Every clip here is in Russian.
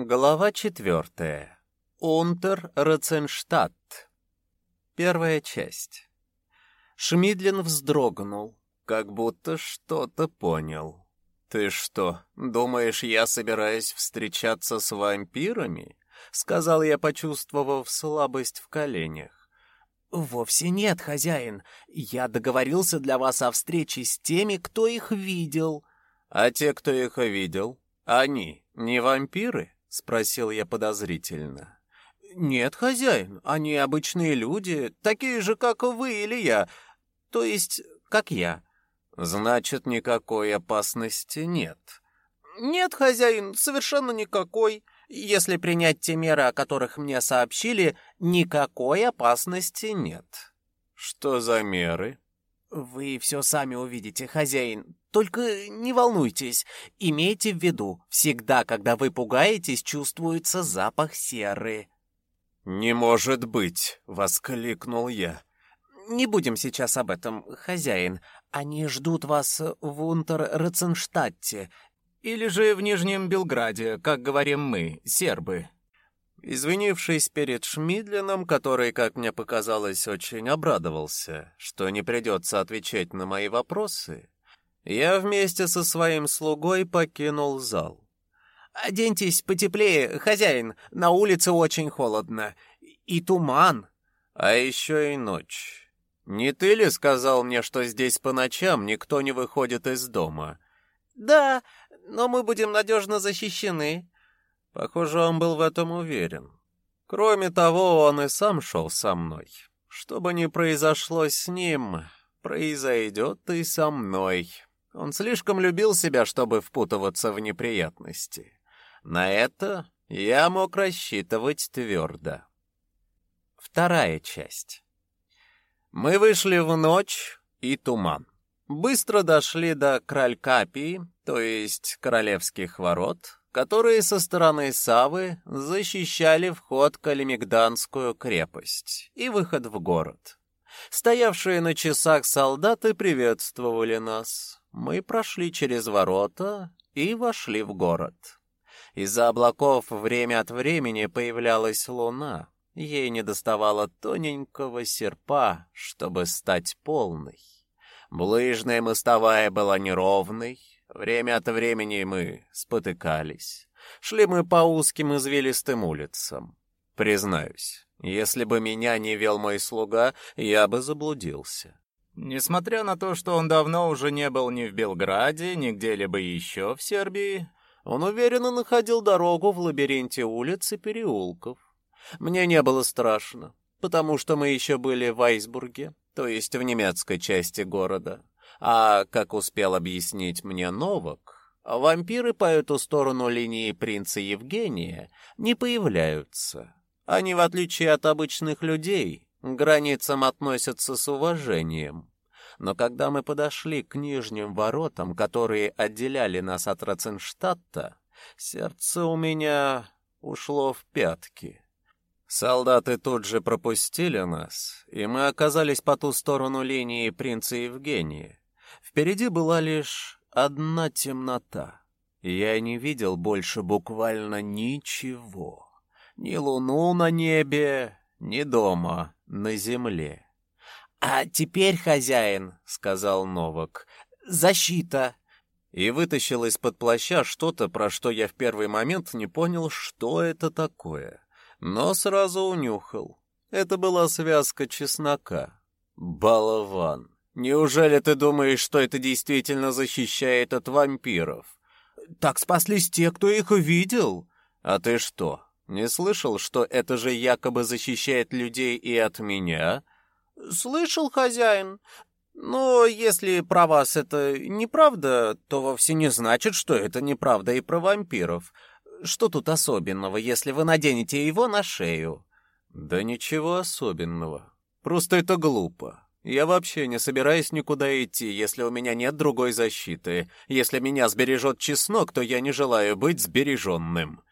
Глава четвертая. Унтер Роценштадт. Первая часть. Шмидлин вздрогнул, как будто что-то понял. «Ты что, думаешь, я собираюсь встречаться с вампирами?» — сказал я, почувствовав слабость в коленях. «Вовсе нет, хозяин. Я договорился для вас о встрече с теми, кто их видел». «А те, кто их видел, они не вампиры?» — спросил я подозрительно. «Нет, хозяин, они обычные люди, такие же, как вы или я, то есть, как я». «Значит, никакой опасности нет». «Нет, хозяин, совершенно никакой. Если принять те меры, о которых мне сообщили, никакой опасности нет». «Что за меры?» «Вы все сами увидите, хозяин. Только не волнуйтесь. Имейте в виду, всегда, когда вы пугаетесь, чувствуется запах серы». «Не может быть!» — воскликнул я. «Не будем сейчас об этом, хозяин. Они ждут вас в Унтер-Роценштадте или же в Нижнем Белграде, как говорим мы, сербы». Извинившись перед Шмидлином, который, как мне показалось, очень обрадовался, что не придется отвечать на мои вопросы, я вместе со своим слугой покинул зал. «Оденьтесь потеплее, хозяин, на улице очень холодно. И туман». «А еще и ночь. Не ты ли сказал мне, что здесь по ночам никто не выходит из дома?» «Да, но мы будем надежно защищены. Похоже, он был в этом уверен. Кроме того, он и сам шел со мной. Что бы ни произошло с ним, произойдет и со мной. Он слишком любил себя, чтобы впутываться в неприятности. На это я мог рассчитывать твердо. Вторая часть. Мы вышли в ночь и туман. Быстро дошли до Кралькапии, то есть Королевских ворот, которые со стороны Савы защищали вход в Калимигданскую крепость и выход в город. Стоявшие на часах солдаты приветствовали нас. Мы прошли через ворота и вошли в город. Из-за облаков время от времени появлялась луна. Ей недоставало тоненького серпа, чтобы стать полной. Ближная мостовая была неровной, Время от времени мы спотыкались. Шли мы по узким извилистым улицам. Признаюсь, если бы меня не вел мой слуга, я бы заблудился. Несмотря на то, что он давно уже не был ни в Белграде, ни где-либо еще в Сербии, он уверенно находил дорогу в лабиринте улиц и переулков. Мне не было страшно, потому что мы еще были в Айсбурге, то есть в немецкой части города. А, как успел объяснить мне Новак, вампиры по эту сторону линии принца Евгения не появляются. Они, в отличие от обычных людей, к границам относятся с уважением. Но когда мы подошли к нижним воротам, которые отделяли нас от Роценштадта, сердце у меня ушло в пятки. Солдаты тут же пропустили нас, и мы оказались по ту сторону линии принца Евгения. Впереди была лишь одна темнота. Я не видел больше буквально ничего. Ни луну на небе, ни дома на земле. «А теперь, хозяин», — сказал Новак, — «защита». И вытащил из-под плаща что-то, про что я в первый момент не понял, что это такое. Но сразу унюхал. Это была связка чеснока. Балован. Неужели ты думаешь, что это действительно защищает от вампиров? Так спаслись те, кто их увидел. А ты что, не слышал, что это же якобы защищает людей и от меня? Слышал, хозяин. Но если про вас это неправда, то вовсе не значит, что это неправда и про вампиров. Что тут особенного, если вы наденете его на шею? Да ничего особенного. Просто это глупо. Я вообще не собираюсь никуда идти, если у меня нет другой защиты. Если меня сбережет чеснок, то я не желаю быть сбереженным».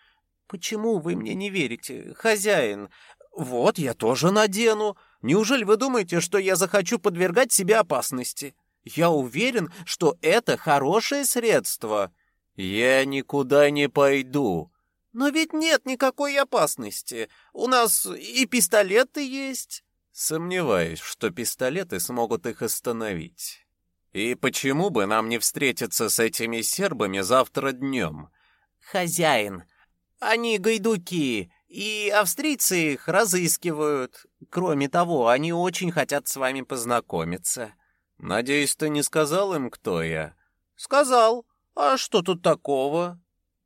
«Почему вы мне не верите, хозяин? Вот я тоже надену. Неужели вы думаете, что я захочу подвергать себе опасности? Я уверен, что это хорошее средство». «Я никуда не пойду». Но ведь нет никакой опасности. У нас и пистолеты есть. Сомневаюсь, что пистолеты смогут их остановить. И почему бы нам не встретиться с этими сербами завтра днем? Хозяин, они гайдуки, и австрийцы их разыскивают. Кроме того, они очень хотят с вами познакомиться. Надеюсь, ты не сказал им, кто я? Сказал. А что тут такого?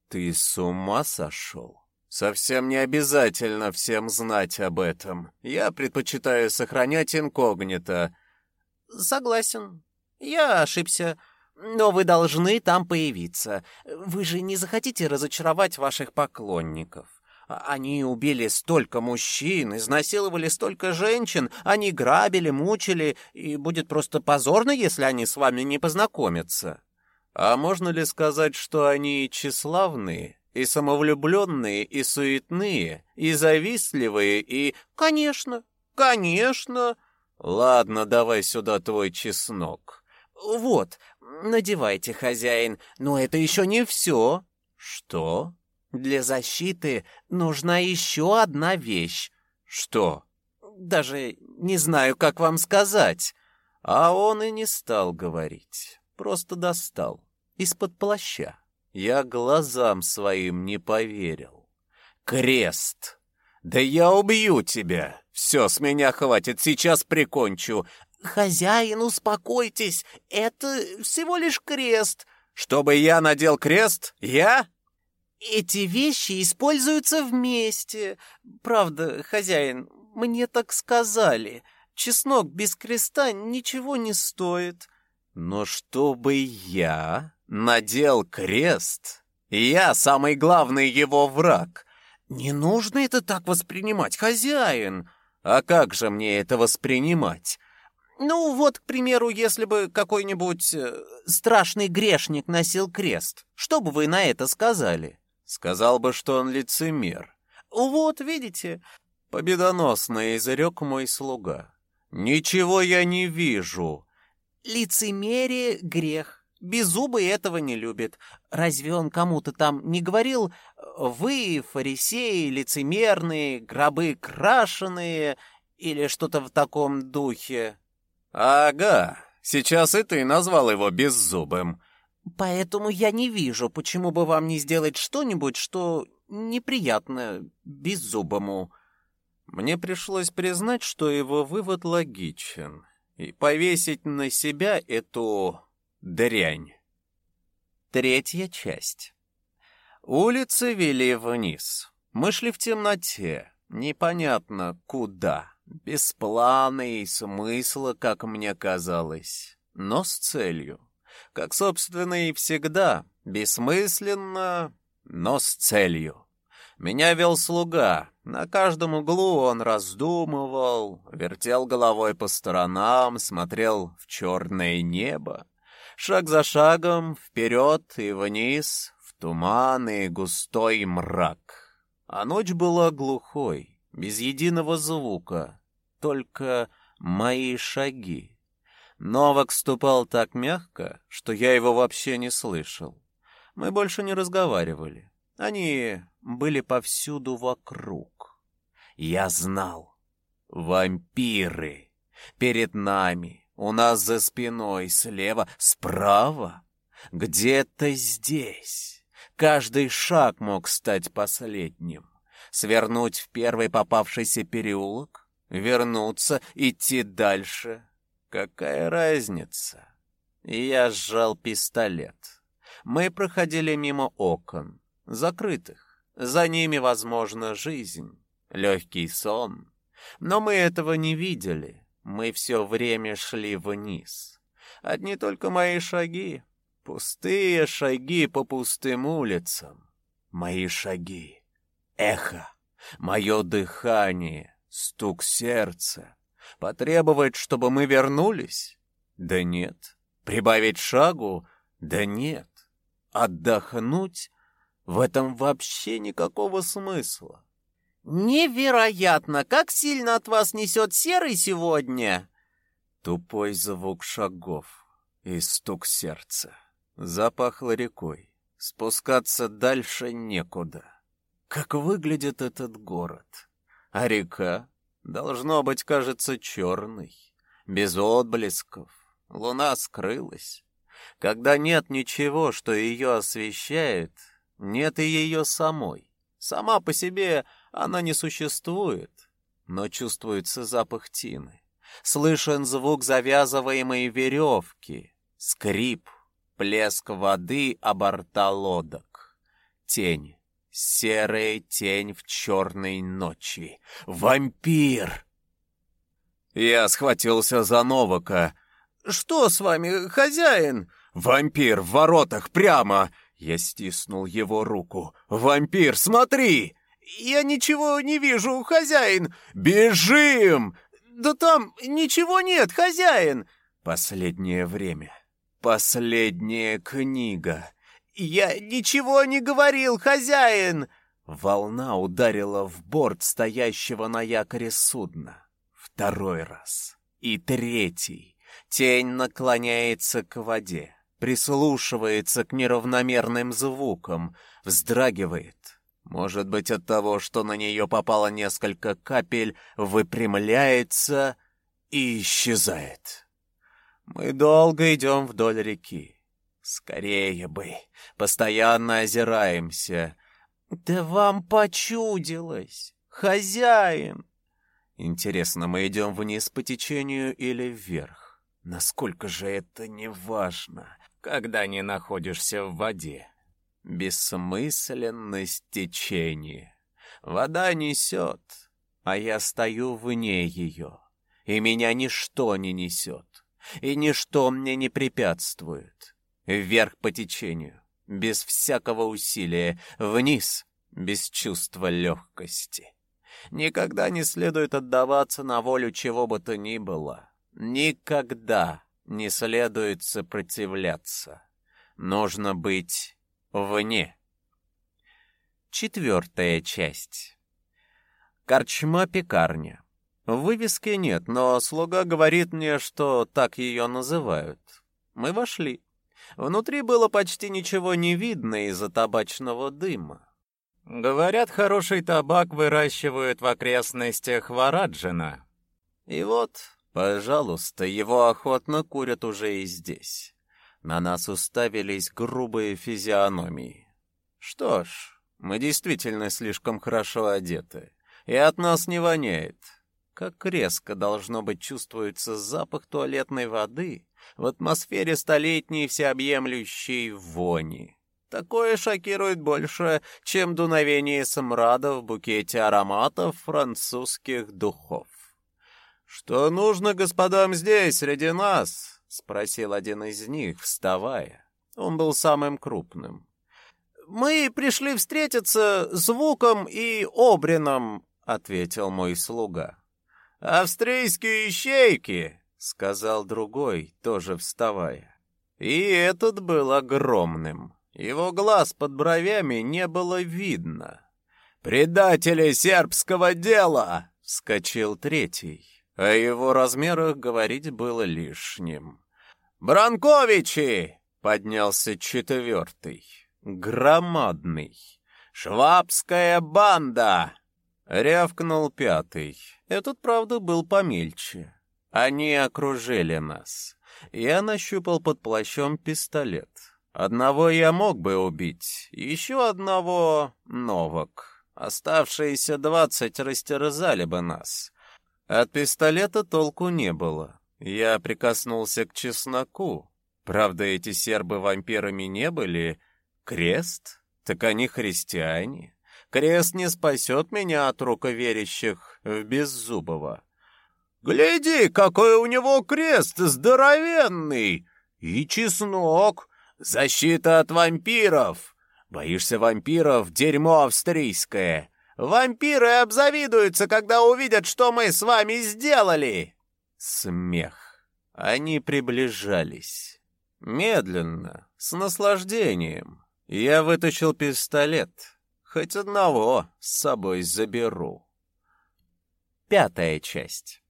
Ты с ума сошел? Совсем не обязательно всем знать об этом. Я предпочитаю сохранять инкогнито. Согласен. Я ошибся. Но вы должны там появиться. Вы же не захотите разочаровать ваших поклонников. Они убили столько мужчин, изнасиловали столько женщин, они грабили, мучили, и будет просто позорно, если они с вами не познакомятся. А можно ли сказать, что они тщеславные, и самовлюбленные, и суетные, и завистливые, и... Конечно, конечно. Ладно, давай сюда твой чеснок. Вот, надевайте, хозяин, но это еще не все. Что? Для защиты нужна еще одна вещь. Что? Даже не знаю, как вам сказать. А он и не стал говорить просто достал из-под плаща. Я глазам своим не поверил. Крест! Да я убью тебя! Все, с меня хватит, сейчас прикончу. Хозяин, успокойтесь, это всего лишь крест. Чтобы я надел крест? Я? Эти вещи используются вместе. Правда, хозяин, мне так сказали. Чеснок без креста ничего не стоит. Но чтобы я надел крест, я самый главный его враг. Не нужно это так воспринимать, хозяин. А как же мне это воспринимать? Ну вот, к примеру, если бы какой-нибудь э, страшный грешник носил крест, что бы вы на это сказали? Сказал бы, что он лицемер. Вот, видите, победоносно изрек мой слуга. Ничего я не вижу. Лицемерие — грех. Беззубый этого не любит. Разве он кому-то там не говорил «Вы, фарисеи, лицемерные, гробы крашеные» или что-то в таком духе? Ага, сейчас и ты назвал его беззубым. Поэтому я не вижу, почему бы вам не сделать что-нибудь, что неприятно беззубому. Мне пришлось признать, что его вывод логичен и повесить на себя эту дрянь. Третья часть. Улицы вели вниз. Мы шли в темноте, непонятно куда, без плана и смысла, как мне казалось, но с целью. Как, собственно, и всегда, бессмысленно, но с целью. Меня вел слуга. На каждом углу он раздумывал, вертел головой по сторонам, смотрел в черное небо. Шаг за шагом, вперед и вниз, в туман и густой мрак. А ночь была глухой, без единого звука, только мои шаги. Новак ступал так мягко, что я его вообще не слышал. Мы больше не разговаривали. Они были повсюду вокруг. Я знал. Вампиры. Перед нами, у нас за спиной, слева, справа. Где-то здесь. Каждый шаг мог стать последним. Свернуть в первый попавшийся переулок, вернуться, идти дальше. Какая разница? Я сжал пистолет. Мы проходили мимо окон закрытых. За ними, возможно, жизнь, легкий сон. Но мы этого не видели. Мы все время шли вниз. Одни только мои шаги. Пустые шаги по пустым улицам. Мои шаги. Эхо. Мое дыхание. Стук сердца. Потребовать, чтобы мы вернулись? Да нет. Прибавить шагу? Да нет. Отдохнуть? В этом вообще никакого смысла. «Невероятно! Как сильно от вас несет серый сегодня!» Тупой звук шагов и стук сердца. Запахло рекой. Спускаться дальше некуда. как выглядит этот город. А река, должно быть, кажется черной, без отблесков. Луна скрылась. Когда нет ничего, что ее освещает, нет и ее самой. Сама по себе она не существует, но чувствуется запах тины. Слышен звук завязываемой веревки, скрип, плеск воды о борта лодок. Тень, серая тень в черной ночи. Вампир! Я схватился за Новака. «Что с вами, хозяин?» «Вампир в воротах прямо!» Я стиснул его руку. «Вампир, смотри!» «Я ничего не вижу, хозяин!» «Бежим!» «Да там ничего нет, хозяин!» «Последнее время. Последняя книга». «Я ничего не говорил, хозяин!» Волна ударила в борт стоящего на якоре судна. Второй раз. И третий. Тень наклоняется к воде, прислушивается к неравномерным звукам, вздрагивает, может быть, от того, что на нее попало несколько капель, выпрямляется и исчезает. Мы долго идем вдоль реки. Скорее бы. Постоянно озираемся. Да вам почудилось, хозяин. Интересно, мы идем вниз по течению или вверх? Насколько же это не важно, когда не находишься в воде? Бессмысленность течения. Вода несет, а я стою вне ее, и меня ничто не несет, и ничто мне не препятствует. Вверх по течению, без всякого усилия, вниз, без чувства легкости. Никогда не следует отдаваться на волю чего бы то ни было. Никогда не следует сопротивляться. Нужно быть Вне. Четвертая часть. Корчма-пекарня. Вывески нет, но слуга говорит мне, что так ее называют. Мы вошли. Внутри было почти ничего не видно из-за табачного дыма. Говорят, хороший табак выращивают в окрестностях Вараджина. И вот, пожалуйста, его охотно курят уже и здесь. На нас уставились грубые физиономии. Что ж, мы действительно слишком хорошо одеты, и от нас не воняет. Как резко должно быть чувствуется запах туалетной воды в атмосфере столетней всеобъемлющей вони. Такое шокирует больше, чем дуновение смрада в букете ароматов французских духов. «Что нужно господам здесь, среди нас?» — спросил один из них, вставая. Он был самым крупным. «Мы пришли встретиться с Вуком и Обрином», — ответил мой слуга. «Австрийские ищейки», — сказал другой, тоже вставая. И этот был огромным. Его глаз под бровями не было видно. «Предатели сербского дела!» — вскочил третий. О его размерах говорить было лишним. «Бранковичи!» — поднялся четвертый. «Громадный! Швабская банда!» — рявкнул пятый. Этот, правда, был помельче. Они окружили нас. Я нащупал под плащом пистолет. Одного я мог бы убить, еще одного — Новак. Оставшиеся двадцать растерзали бы нас. От пистолета толку не было. Я прикоснулся к чесноку. Правда, эти сербы вампирами не были. Крест? Так они христиане. Крест не спасет меня от руковерящих в Беззубого. «Гляди, какой у него крест здоровенный! И чеснок! Защита от вампиров! Боишься вампиров? Дерьмо австрийское! Вампиры обзавидуются, когда увидят, что мы с вами сделали!» Смех. Они приближались. Медленно, с наслаждением. Я вытащил пистолет. Хоть одного с собой заберу. Пятая часть.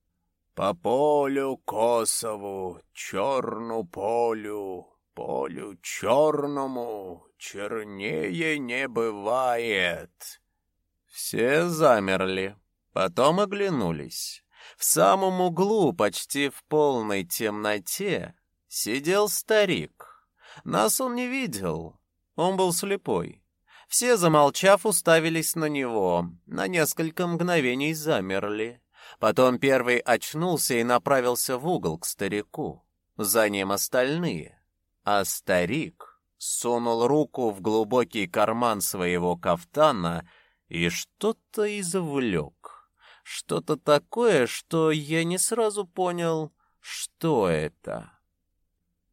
По полю косову, черну полю, полю черному, чернее не бывает. Все замерли, потом оглянулись. В самом углу, почти в полной темноте, сидел старик. Нас он не видел, он был слепой. Все, замолчав, уставились на него, на несколько мгновений замерли. Потом первый очнулся и направился в угол к старику. За ним остальные. А старик сунул руку в глубокий карман своего кафтана и что-то извлек. Что-то такое, что я не сразу понял, что это.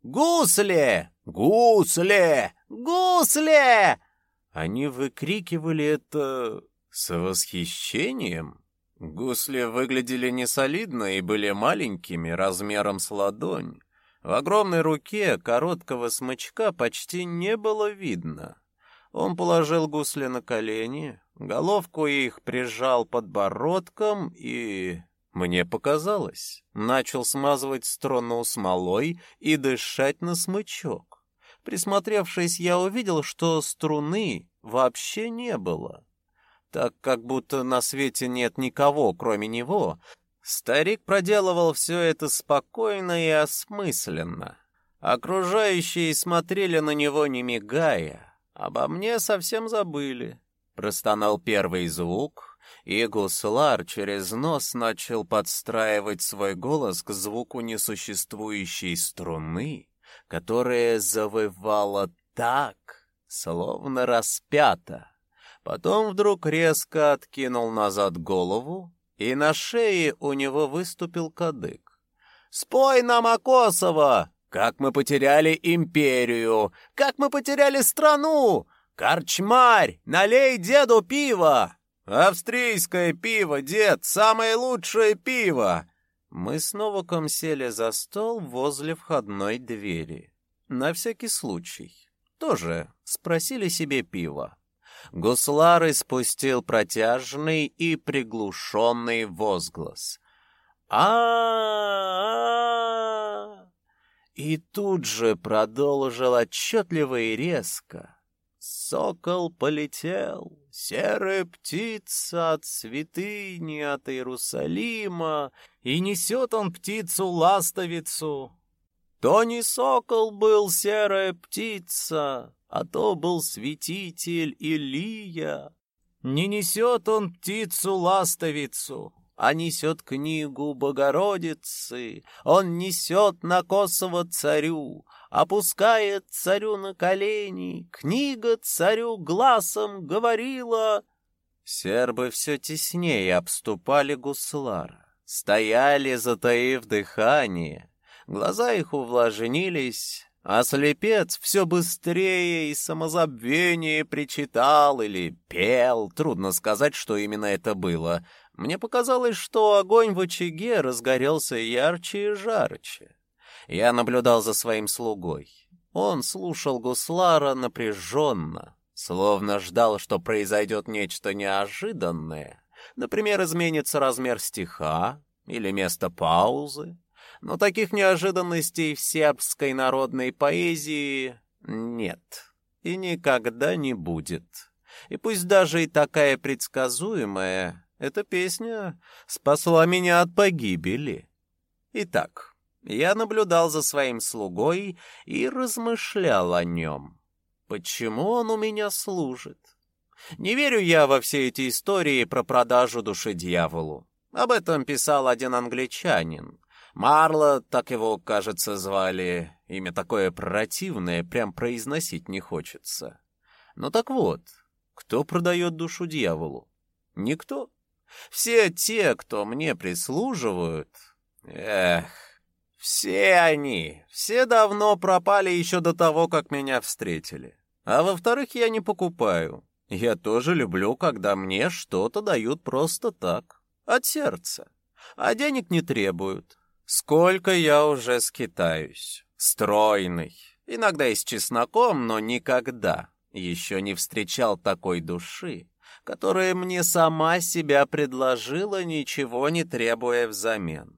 «Гусли! Гусли! Гусли!» Они выкрикивали это с восхищением. Гусли выглядели несолидно и были маленькими, размером с ладонь. В огромной руке короткого смычка почти не было видно. Он положил гусли на колени, головку их прижал подбородком и... Мне показалось, начал смазывать струну смолой и дышать на смычок. Присмотревшись, я увидел, что струны вообще не было. Так как будто на свете нет никого, кроме него, старик проделывал все это спокойно и осмысленно. Окружающие смотрели на него, не мигая. Обо мне совсем забыли. Простонал первый звук, и гуслар через нос начал подстраивать свой голос к звуку несуществующей струны, которая завывала так, словно распята. Потом вдруг резко откинул назад голову, и на шее у него выступил кадык. «Спой нам о Косово! Как мы потеряли империю! Как мы потеряли страну! Корчмарь, налей деду пиво! Австрийское пиво, дед, самое лучшее пиво!» Мы с Новаком сели за стол возле входной двери. На всякий случай. Тоже спросили себе пиво. Гуслар испустил протяжный и приглушенный возглас. а а И тут же продолжил отчетливо и резко. Сокол полетел, серая птица от святыни, от Иерусалима, и несет он птицу-ластовицу. То не сокол был серая птица, а то был святитель Илия. Не несет он птицу-ластовицу, а несет книгу Богородицы. Он несет на Косово царю, опускает царю на колени. Книга царю глазом говорила... Сербы все теснее обступали гуслара, стояли, затаив дыхание. Глаза их увлажнились, а слепец все быстрее и самозабвение причитал или пел. Трудно сказать, что именно это было. Мне показалось, что огонь в очаге разгорелся ярче и жарче. Я наблюдал за своим слугой. Он слушал гуслара напряженно, словно ждал, что произойдет нечто неожиданное. Например, изменится размер стиха или место паузы но таких неожиданностей в сербской народной поэзии нет и никогда не будет. И пусть даже и такая предсказуемая, эта песня спасла меня от погибели. Итак, я наблюдал за своим слугой и размышлял о нем. Почему он у меня служит? Не верю я во все эти истории про продажу души дьяволу. Об этом писал один англичанин. Марло, так его, кажется, звали. Имя такое противное, прям произносить не хочется. Ну так вот, кто продает душу дьяволу? Никто. Все те, кто мне прислуживают... Эх, все они, все давно пропали еще до того, как меня встретили. А во-вторых, я не покупаю. Я тоже люблю, когда мне что-то дают просто так, от сердца. А денег не требуют. Сколько я уже скитаюсь. Стройный. Иногда и с чесноком, но никогда еще не встречал такой души, которая мне сама себя предложила, ничего не требуя взамен.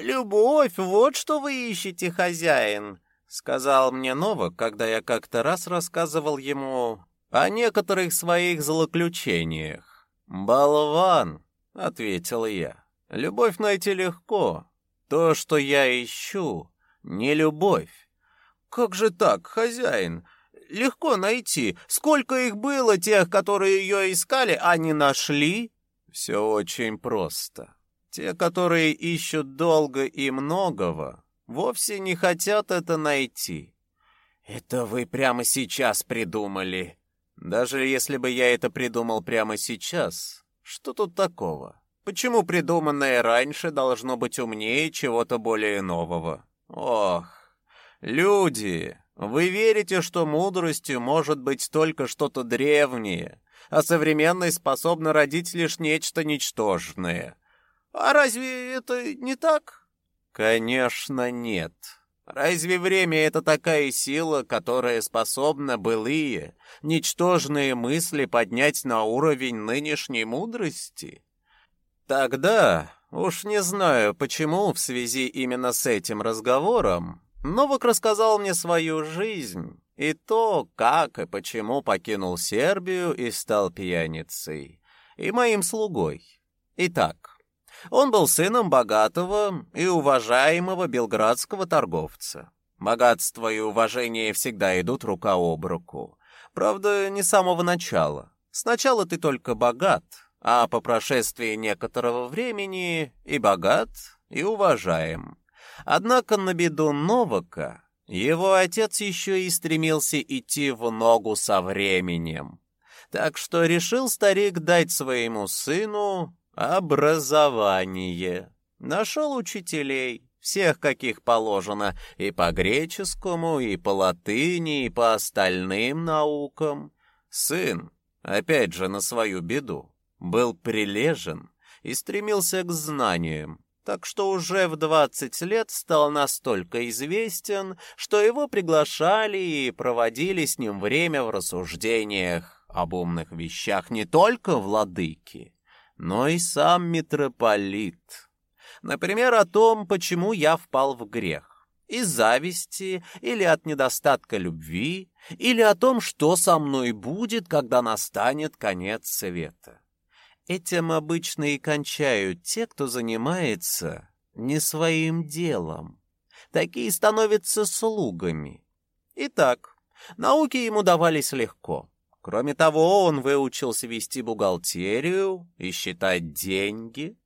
«Любовь, вот что вы ищете, хозяин», — сказал мне Новак, когда я как-то раз рассказывал ему о некоторых своих злоключениях. «Болван!» — ответил я. «Любовь найти легко. То, что я ищу, не любовь». «Как же так, хозяин? Легко найти. Сколько их было, тех, которые ее искали, а не нашли?» «Все очень просто. Те, которые ищут долго и многого, вовсе не хотят это найти». «Это вы прямо сейчас придумали», даже если бы я это придумал прямо сейчас, что тут такого? Почему придуманное раньше должно быть умнее чего-то более нового? Ох, люди, вы верите, что мудростью может быть только что-то древнее, а современной способна родить лишь нечто ничтожное. А разве это не так? Конечно, нет. Разве время — это такая сила, которая способна былые, ничтожные мысли поднять на уровень нынешней мудрости? Тогда, уж не знаю почему в связи именно с этим разговором, Новак рассказал мне свою жизнь и то, как и почему покинул Сербию и стал пьяницей, и моим слугой. Итак, он был сыном богатого и уважаемого белградского торговца. Богатство и уважение всегда идут рука об руку. Правда, не с самого начала. Сначала ты только богат, а по прошествии некоторого времени и богат, и уважаем. Однако на беду Новака его отец еще и стремился идти в ногу со временем. Так что решил старик дать своему сыну Образование. Нашел учителей, всех, каких положено, и по греческому, и по латыни, и по остальным наукам. Сын, опять же на свою беду, был прилежен и стремился к знаниям, так что уже в двадцать лет стал настолько известен, что его приглашали и проводили с ним время в рассуждениях об умных вещах не только владыки, но и сам митрополит. Например, о том, почему я впал в грех. Из зависти или от недостатка любви, или о том, что со мной будет, когда настанет конец света. Этим обычно и кончают те, кто занимается не своим делом. Такие становятся слугами. Итак, науки ему давались легко. Кроме того, он выучился вести бухгалтерию и считать деньги.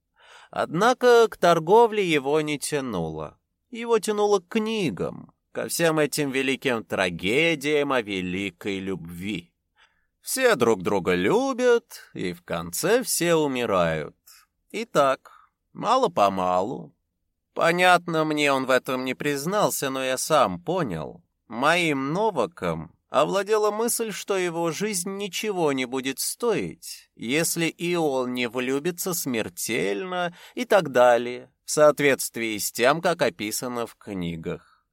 Однако к торговле его не тянуло. Его тянуло к книгам, ко всем этим великим трагедиям о великой любви. Все друг друга любят, и в конце все умирают. Итак, мало-помалу. Понятно, мне он в этом не признался, но я сам понял. Моим Новаком овладела мысль, что его жизнь ничего не будет стоить, если и он не влюбится смертельно и так далее, в соответствии с тем, как описано в книгах.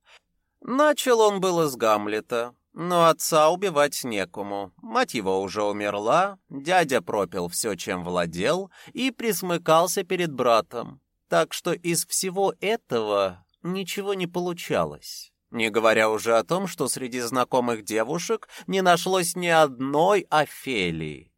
Начал он было с Гамлета, но отца убивать некому. Мать его уже умерла, дядя пропил все, чем владел, и присмыкался перед братом. Так что из всего этого ничего не получалось. Не говоря уже о том, что среди знакомых девушек не нашлось ни одной Офелии.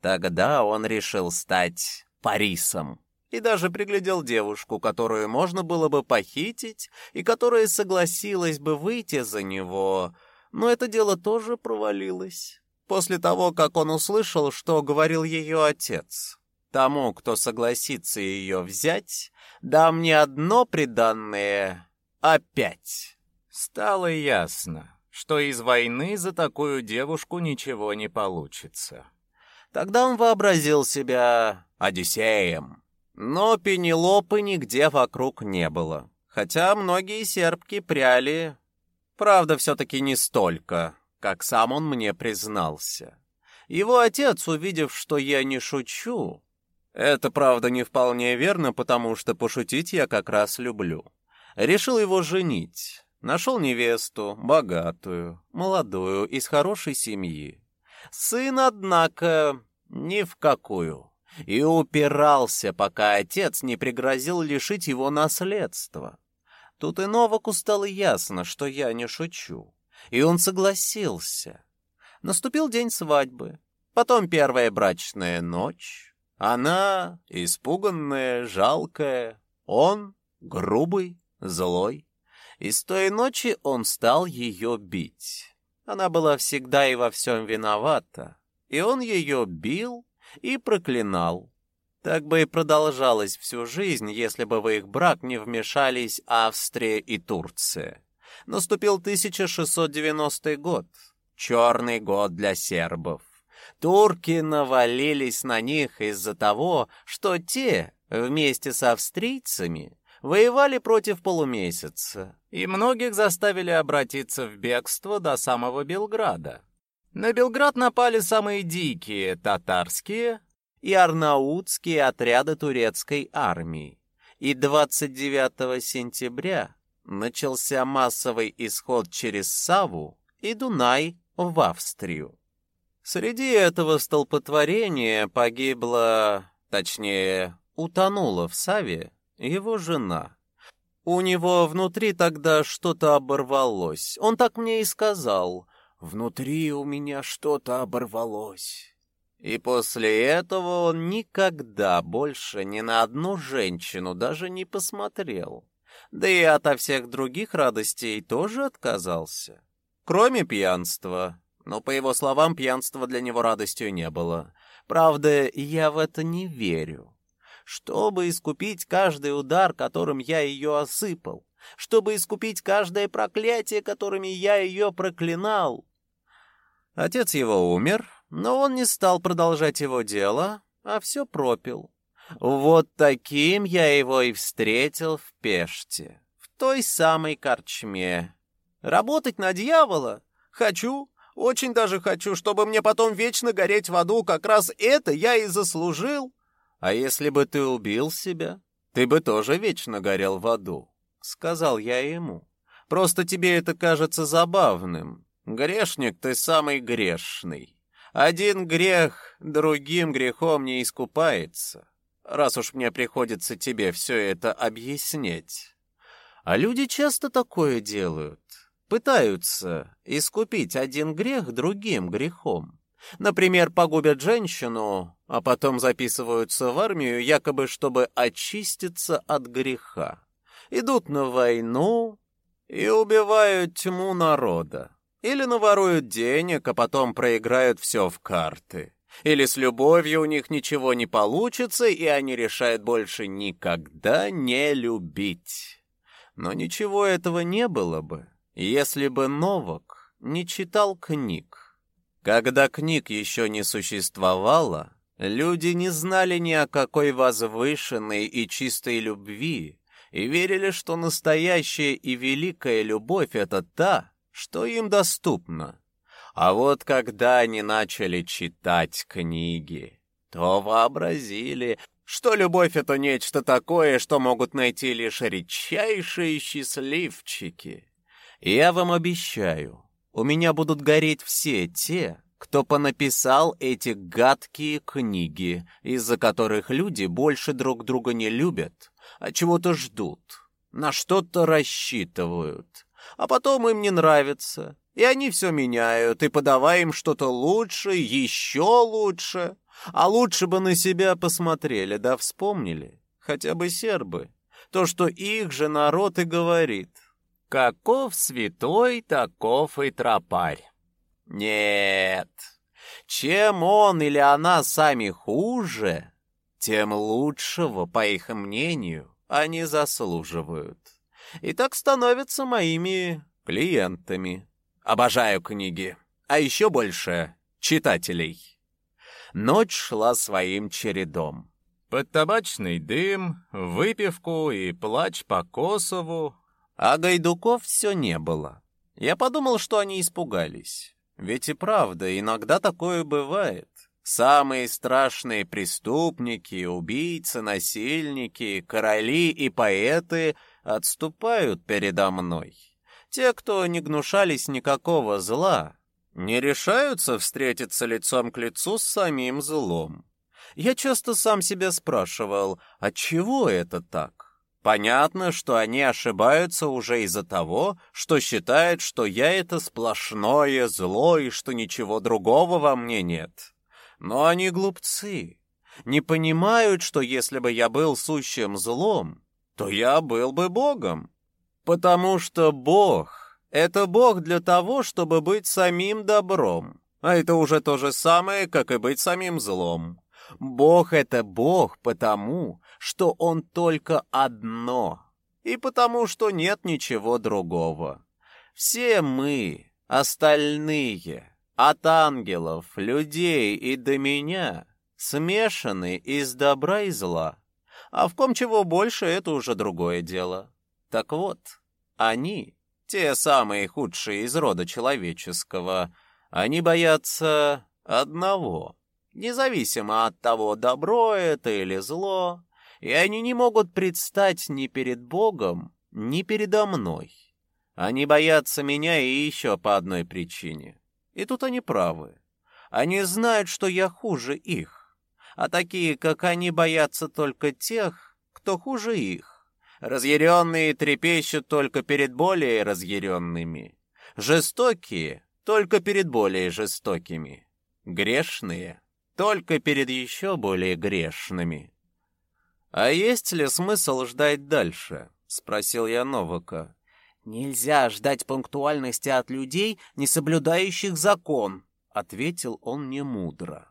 Тогда он решил стать Парисом и даже приглядел девушку, которую можно было бы похитить и которая согласилась бы выйти за него, но это дело тоже провалилось. После того, как он услышал, что говорил ее отец. Тому, кто согласится ее взять, дам не одно приданное, а пять. Стало ясно, что из войны за такую девушку ничего не получится. Тогда он вообразил себя Одиссеем. Но Пенелопы нигде вокруг не было, хотя многие сербки пряли. Правда, все-таки не столько, как сам он мне признался. Его отец, увидев, что я не шучу... Это, правда, не вполне верно, потому что пошутить я как раз люблю. Решил его женить. Нашел невесту, богатую, молодую, из хорошей семьи. Сын, однако, ни в какую. И упирался, пока отец не пригрозил лишить его наследства. Тут и Новаку стало ясно, что я не шучу. И он согласился. Наступил день свадьбы. Потом первая брачная ночь. Она испуганная, жалкая. Он грубый, злой. И с той ночи он стал ее бить. Она была всегда и во всем виновата. И он ее бил и проклинал. Так бы и продолжалось всю жизнь, если бы в их брак не вмешались Австрия и Турция. Наступил 1690 год, черный год для сербов. Турки навалились на них из-за того, что те, вместе с австрийцами, воевали против полумесяца, и многих заставили обратиться в бегство до самого Белграда. На Белград напали самые дикие татарские и арнаутские отряды турецкой армии. И 29 сентября начался массовый исход через Саву и Дунай в Австрию. Среди этого столпотворения погибла, точнее, утонула в Саве его жена. У него внутри тогда что-то оборвалось. Он так мне и сказал. «Внутри у меня что-то оборвалось». И после этого он никогда больше ни на одну женщину даже не посмотрел. Да и ото всех других радостей тоже отказался. Кроме пьянства, но, по его словам, пьянства для него радостью не было. Правда, я в это не верю. Чтобы искупить каждый удар, которым я ее осыпал, чтобы искупить каждое проклятие, которыми я ее проклинал. Отец его умер, но он не стал продолжать его дело, а все пропил. Вот таким я его и встретил в Пеште, в той самой корчме. Работать на дьявола? Хочу, очень даже хочу, чтобы мне потом вечно гореть в аду, как раз это я и заслужил. А если бы ты убил себя, ты бы тоже вечно горел в аду, сказал я ему. Просто тебе это кажется забавным. Грешник ты самый грешный. Один грех другим грехом не искупается. Раз уж мне приходится тебе все это объяснять. А люди часто такое делают пытаются искупить один грех другим грехом. Например, погубят женщину, а потом записываются в армию, якобы чтобы очиститься от греха. Идут на войну и убивают тьму народа. Или наворуют денег, а потом проиграют все в карты. Или с любовью у них ничего не получится, и они решают больше никогда не любить. Но ничего этого не было бы, если бы Новак не читал книг. Когда книг еще не существовало, люди не знали ни о какой возвышенной и чистой любви и верили, что настоящая и великая любовь — это та, что им доступна. А вот когда они начали читать книги, то вообразили, что любовь — это нечто такое, что могут найти лишь редчайшие счастливчики. Я вам обещаю, у меня будут гореть все те, кто понаписал эти гадкие книги, из-за которых люди больше друг друга не любят, а чего-то ждут, на что-то рассчитывают, а потом им не нравится, и они все меняют, и подавая им что-то лучше, еще лучше. А лучше бы на себя посмотрели, да вспомнили, хотя бы сербы, то, что их же народ и говорит — Каков святой, таков и тропарь. Нет, чем он или она сами хуже, тем лучшего, по их мнению, они заслуживают. И так становятся моими клиентами. Обожаю книги, а еще больше читателей. Ночь шла своим чередом. Под табачный дым, выпивку и плач по Косову а гайдуков все не было. Я подумал, что они испугались. Ведь и правда, иногда такое бывает. Самые страшные преступники, убийцы, насильники, короли и поэты отступают передо мной. Те, кто не гнушались никакого зла, не решаются встретиться лицом к лицу с самим злом. Я часто сам себя спрашивал, а чего это так? Понятно, что они ошибаются уже из-за того, что считают, что я это сплошное зло и что ничего другого во мне нет. Но они глупцы, не понимают, что если бы я был сущим злом, то я был бы Богом. Потому что Бог — это Бог для того, чтобы быть самим добром. А это уже то же самое, как и быть самим злом. Бог — это Бог потому, что Он только одно, и потому, что нет ничего другого. Все мы, остальные, от ангелов, людей и до меня, смешаны из добра и зла. А в ком чего больше, это уже другое дело. Так вот, они, те самые худшие из рода человеческого, они боятся одного, независимо от того, добро это или зло, и они не могут предстать ни перед Богом, ни передо мной. Они боятся меня и еще по одной причине. И тут они правы. Они знают, что я хуже их а такие, как они, боятся только тех, кто хуже их. Разъяренные трепещут только перед более разъяренными. Жестокие только перед более жестокими. Грешные только перед еще более грешными. «А есть ли смысл ждать дальше?» — спросил я Новака. «Нельзя ждать пунктуальности от людей, не соблюдающих закон», — ответил он немудро.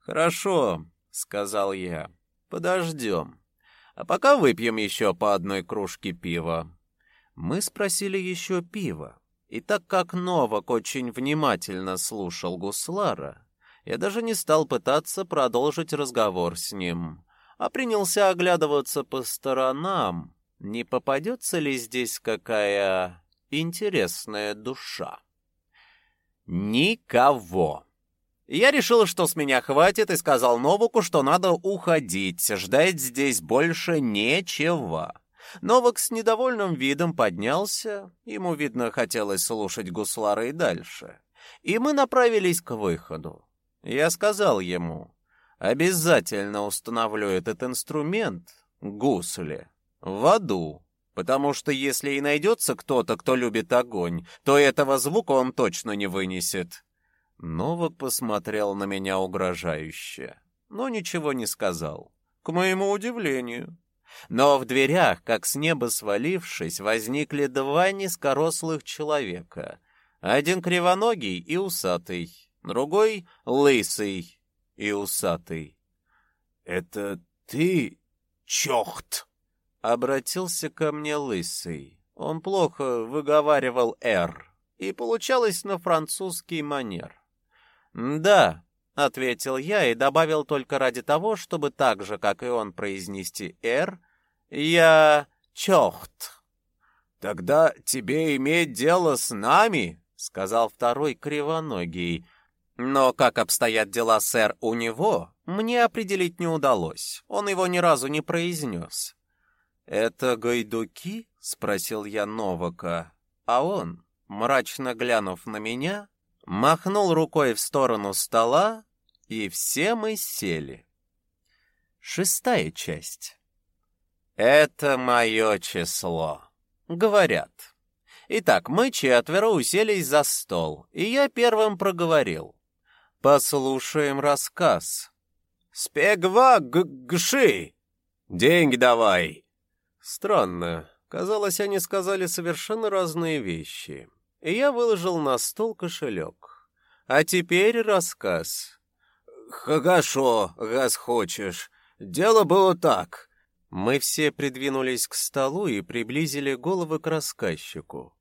«Хорошо, сказал я. Подождем. А пока выпьем еще по одной кружке пива. Мы спросили еще пива. И так как Новак очень внимательно слушал Гуслара, я даже не стал пытаться продолжить разговор с ним, а принялся оглядываться по сторонам, не попадется ли здесь какая интересная душа. Никого. Я решил, что с меня хватит, и сказал Новаку, что надо уходить, ждать здесь больше нечего. Новак с недовольным видом поднялся, ему, видно, хотелось слушать гуслара и дальше. И мы направились к выходу. Я сказал ему, обязательно установлю этот инструмент, гусли, в аду, потому что если и найдется кто-то, кто любит огонь, то этого звука он точно не вынесет. Новак посмотрел на меня угрожающе, но ничего не сказал, к моему удивлению. Но в дверях, как с неба свалившись, возникли два низкорослых человека. Один кривоногий и усатый, другой лысый и усатый. «Это ты, чёхт?» — обратился ко мне лысый. Он плохо выговаривал «р», и получалось на французский манер. «Да», — ответил я и добавил только ради того, чтобы так же, как и он, произнести «р», я «чохт». «Тогда тебе иметь дело с нами», — сказал второй кривоногий. Но как обстоят дела, сэр, у него, мне определить не удалось. Он его ни разу не произнес. «Это гайдуки?» — спросил я Новака. А он, мрачно глянув на меня, махнул рукой в сторону стола, и все мы сели. Шестая часть. Это мое число, говорят. Итак, мы четверо уселись за стол, и я первым проговорил. Послушаем рассказ. Спегва гши. Деньги давай. Странно. Казалось, они сказали совершенно разные вещи я выложил на стол кошелек. А теперь рассказ. «Хорошо, раз хочешь. Дело было так». Мы все придвинулись к столу и приблизили головы к рассказчику.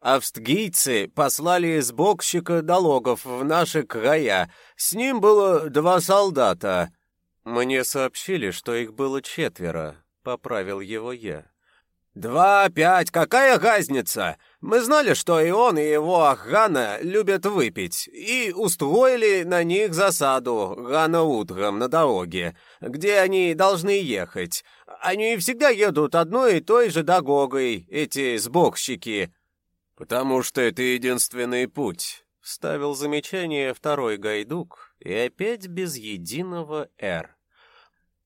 Австгийцы послали сбокщика налогов в наши края. С ним было два солдата. Мне сообщили, что их было четверо, поправил его я. «Два, пять, какая разница? Мы знали, что и он, и его охрана любят выпить, и устроили на них засаду рано утром на дороге, где они должны ехать. Они всегда едут одной и той же дорогой, эти сбокщики». «Потому что это единственный путь», — вставил замечание второй гайдук, и опять без единого «р».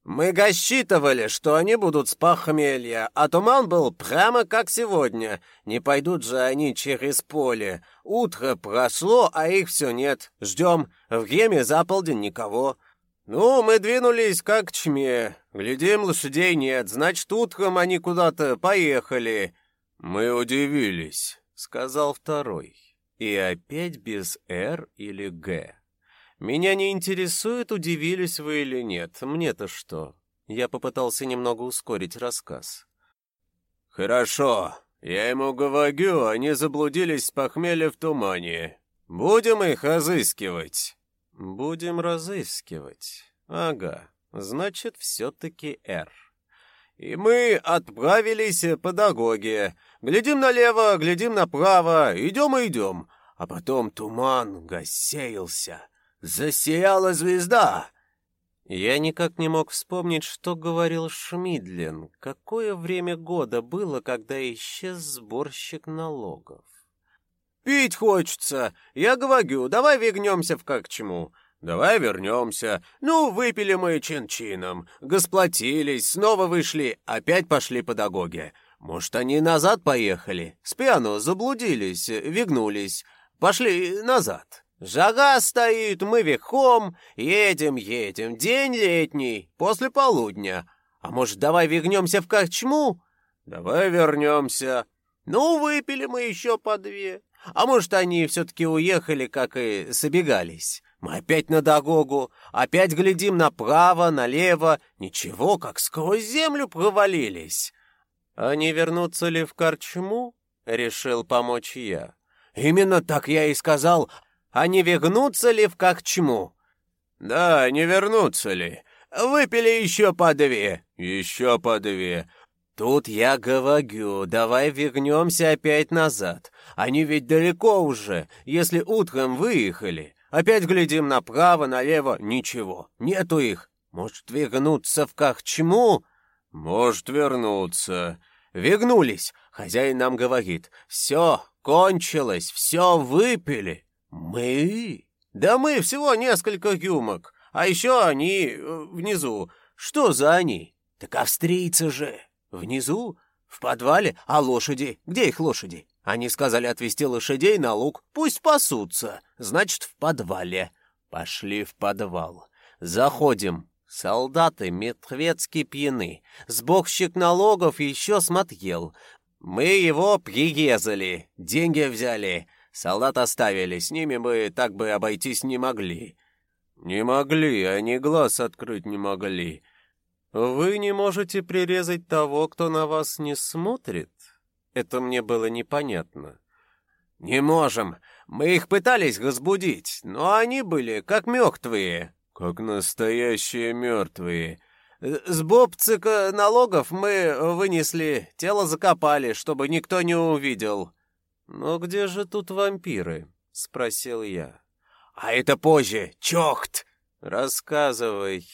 Мы рассчитывали, что они будут с похмелья, а туман был прямо как сегодня. Не пойдут же они через поле. Утро прошло, а их все нет. Ждем. В Геме за полдень никого. Ну, мы двинулись как к чме. Глядим, лошадей нет, значит, утром они куда-то поехали. Мы удивились, сказал второй. И опять без «Р» или «Г». Меня не интересует, удивились вы или нет. Мне-то что? Я попытался немного ускорить рассказ. Хорошо. Я ему говорю, они заблудились с похмелья в тумане. Будем их разыскивать. Будем разыскивать. Ага. Значит, все-таки «Р». И мы отправились по дороге. Глядим налево, глядим направо, идем и идем. А потом туман гасеялся. Засияла звезда. Я никак не мог вспомнить, что говорил Шмидлин. Какое время года было, когда исчез сборщик налогов? Пить хочется. Я говорю, давай вернемся в как чему. Давай вернемся. Ну, выпили мы чин-чином, госплатились, снова вышли, опять пошли педагоги. Может, они назад поехали? С заблудились, вигнулись, пошли назад. Жага стоит, мы верхом, едем, едем, день летний, после полудня. А может, давай вернемся в корчму? Давай вернемся. Ну, выпили мы еще по две. А может, они все-таки уехали, как и собегались. Мы опять на дорогу, опять глядим направо, налево. Ничего, как сквозь землю провалились. А не вернуться ли в корчму? Решил помочь я. Именно так я и сказал, а не вернуться ли в Кахчму? Да, не вернуться ли. Выпили еще по две. Еще по две. Тут я говорю, давай вернемся опять назад. Они ведь далеко уже, если утром выехали. Опять глядим направо, налево, ничего, нету их. Может, вернуться в Кахчму? Может, вернуться. Вернулись. Хозяин нам говорит, все, кончилось, все выпили. «Мы? Да мы всего несколько юмок, а еще они э, внизу. Что за они? Так австрийцы же. Внизу? В подвале? А лошади? Где их лошади? Они сказали отвезти лошадей на луг. Пусть пасутся. Значит, в подвале. Пошли в подвал. Заходим. Солдаты мертвецки пьяны. Сборщик налогов еще смотрел. Мы его прирезали, деньги взяли. Солдат оставили, с ними мы так бы обойтись не могли. Не могли, они глаз открыть не могли. Вы не можете прирезать того, кто на вас не смотрит? Это мне было непонятно. Не можем. Мы их пытались разбудить, но они были как мертвые. Как настоящие мертвые. С бобцика налогов мы вынесли, тело закопали, чтобы никто не увидел. «Но где же тут вампиры?» — спросил я. «А это позже, чохт!» «Рассказывай».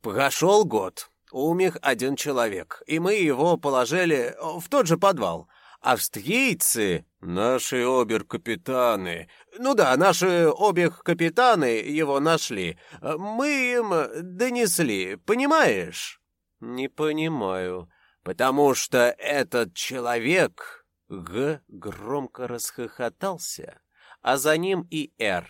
«Прошел год, умер один человек, и мы его положили в тот же подвал. Австрийцы, наши обер-капитаны, ну да, наши обер-капитаны его нашли. Мы им донесли, понимаешь?» «Не понимаю». «Потому что этот человек Г громко расхохотался, а за ним и Р.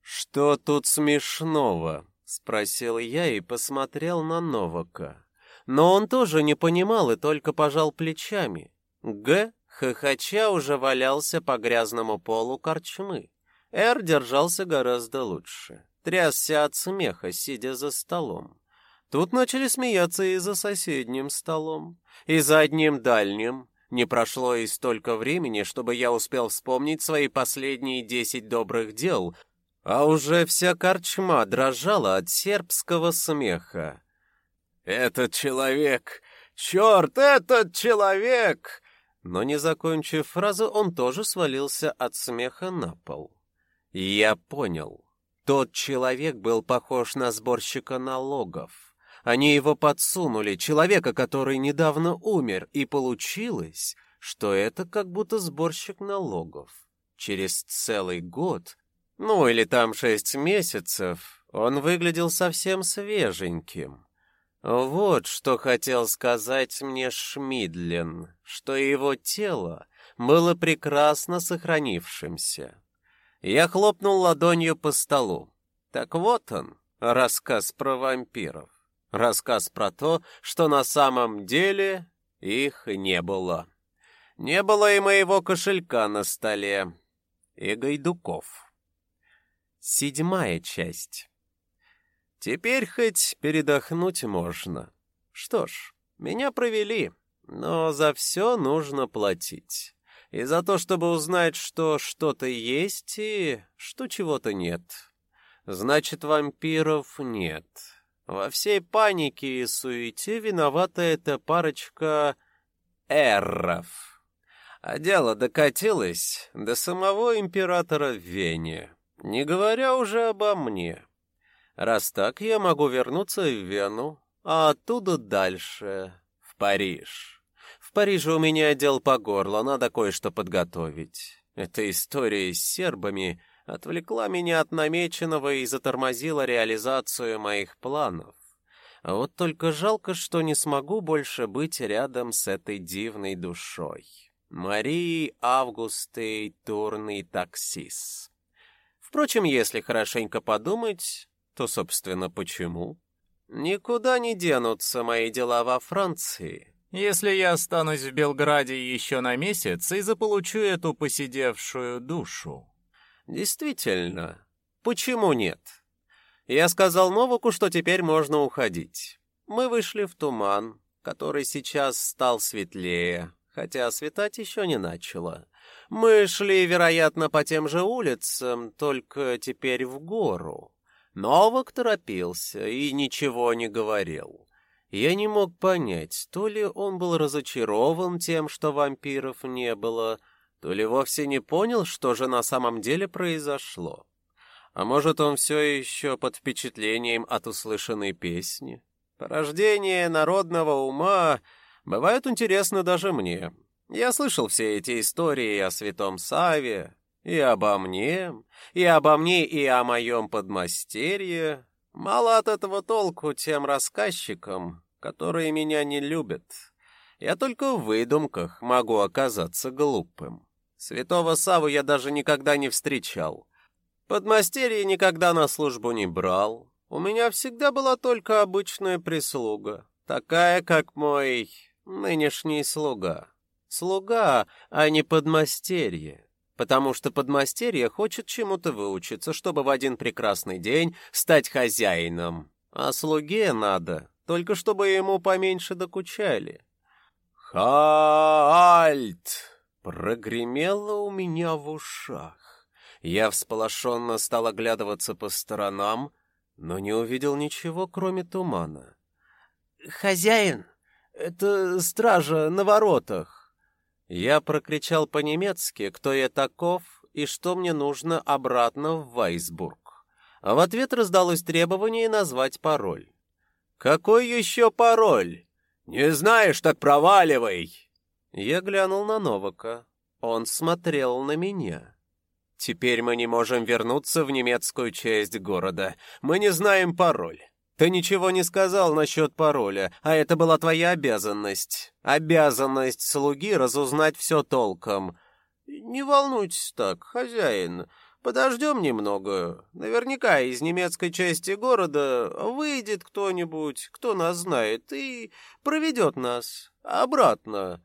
«Что тут смешного?» — спросил я и посмотрел на Новака. Но он тоже не понимал и только пожал плечами. Г, хохоча, уже валялся по грязному полу корчмы. Р держался гораздо лучше, трясся от смеха, сидя за столом. Тут начали смеяться и за соседним столом, и за одним дальним, не прошло и столько времени, чтобы я успел вспомнить свои последние десять добрых дел, а уже вся корчма дрожала от сербского смеха. «Этот человек! Черт, этот человек!» Но не закончив фразу, он тоже свалился от смеха на пол. Я понял. Тот человек был похож на сборщика налогов. Они его подсунули, человека, который недавно умер, и получилось, что это как будто сборщик налогов. Через целый год, ну или там шесть месяцев, он выглядел совсем свеженьким. Вот что хотел сказать мне Шмидлин, что его тело было прекрасно сохранившимся. Я хлопнул ладонью по столу. Так вот он, рассказ про вампиров. Рассказ про то, что на самом деле их не было. Не было и моего кошелька на столе. И гайдуков. Седьмая часть. Теперь хоть передохнуть можно. Что ж, меня провели, но за все нужно платить. И за то, чтобы узнать, что что-то есть и что чего-то нет. Значит, вампиров нет. Во всей панике и суете виновата эта парочка эрров. А дело докатилось до самого императора Вене, не говоря уже обо мне. Раз так, я могу вернуться в Вену, а оттуда дальше, в Париж. В Париже у меня отдел по горло, надо кое-что подготовить. Эта история с сербами отвлекла меня от намеченного и затормозила реализацию моих планов. А вот только жалко, что не смогу больше быть рядом с этой дивной душой. Марией Августой Турный Таксис. Впрочем, если хорошенько подумать, то, собственно, почему? Никуда не денутся мои дела во Франции. Если я останусь в Белграде еще на месяц и заполучу эту посидевшую душу. Действительно, почему нет? Я сказал Новаку, что теперь можно уходить. Мы вышли в туман, который сейчас стал светлее, хотя светать еще не начало. Мы шли, вероятно, по тем же улицам, только теперь в гору. Новак торопился и ничего не говорил. Я не мог понять, то ли он был разочарован тем, что вампиров не было, то ли вовсе не понял, что же на самом деле произошло. А может, он все еще под впечатлением от услышанной песни? Порождение народного ума бывает интересно даже мне. Я слышал все эти истории о святом Саве, и обо мне, и обо мне, и о моем подмастерье. Мало от этого толку тем рассказчикам, которые меня не любят. Я только в выдумках могу оказаться глупым. Святого Саву я даже никогда не встречал. Подмастерье никогда на службу не брал. У меня всегда была только обычная прислуга, такая, как мой нынешний слуга. Слуга, а не подмастерье потому что подмастерье хочет чему-то выучиться, чтобы в один прекрасный день стать хозяином. А слуге надо, только чтобы ему поменьше докучали. «Хальт!» Прогремело у меня в ушах. Я всполошенно стал оглядываться по сторонам, но не увидел ничего, кроме тумана. «Хозяин, это стража на воротах!» Я прокричал по-немецки, кто я таков и что мне нужно обратно в Вайсбург. А в ответ раздалось требование назвать пароль. «Какой еще пароль?» «Не знаешь, так проваливай!» Я глянул на Новака. Он смотрел на меня. «Теперь мы не можем вернуться в немецкую часть города. Мы не знаем пароль. Ты ничего не сказал насчет пароля, а это была твоя обязанность. Обязанность слуги разузнать все толком. Не волнуйтесь так, хозяин. Подождем немного. Наверняка из немецкой части города выйдет кто-нибудь, кто нас знает, и проведет нас обратно.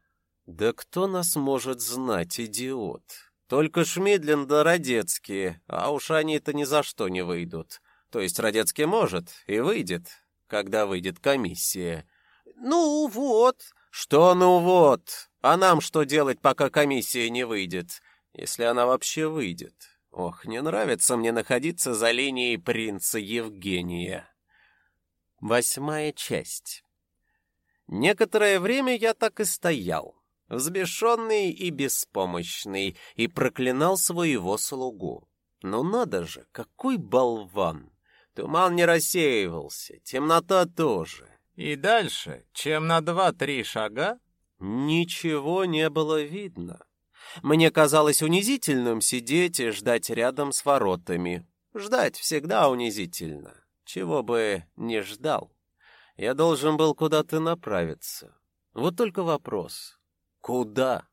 Да кто нас может знать, идиот? Только Шмидлин да Родецкий, а уж они-то ни за что не выйдут. То есть Родецкий может и выйдет, когда выйдет комиссия. Ну вот. Что ну вот? А нам что делать, пока комиссия не выйдет? Если она вообще выйдет. Ох, не нравится мне находиться за линией принца Евгения. Восьмая часть. Некоторое время я так и стоял, взбешенный и беспомощный, и проклинал своего слугу. Ну надо же, какой болван! Туман не рассеивался, темнота тоже. И дальше, чем на два-три шага, ничего не было видно. Мне казалось унизительным сидеть и ждать рядом с воротами. Ждать всегда унизительно, чего бы не ждал. Я должен был куда-то направиться. Вот только вопрос. Куда?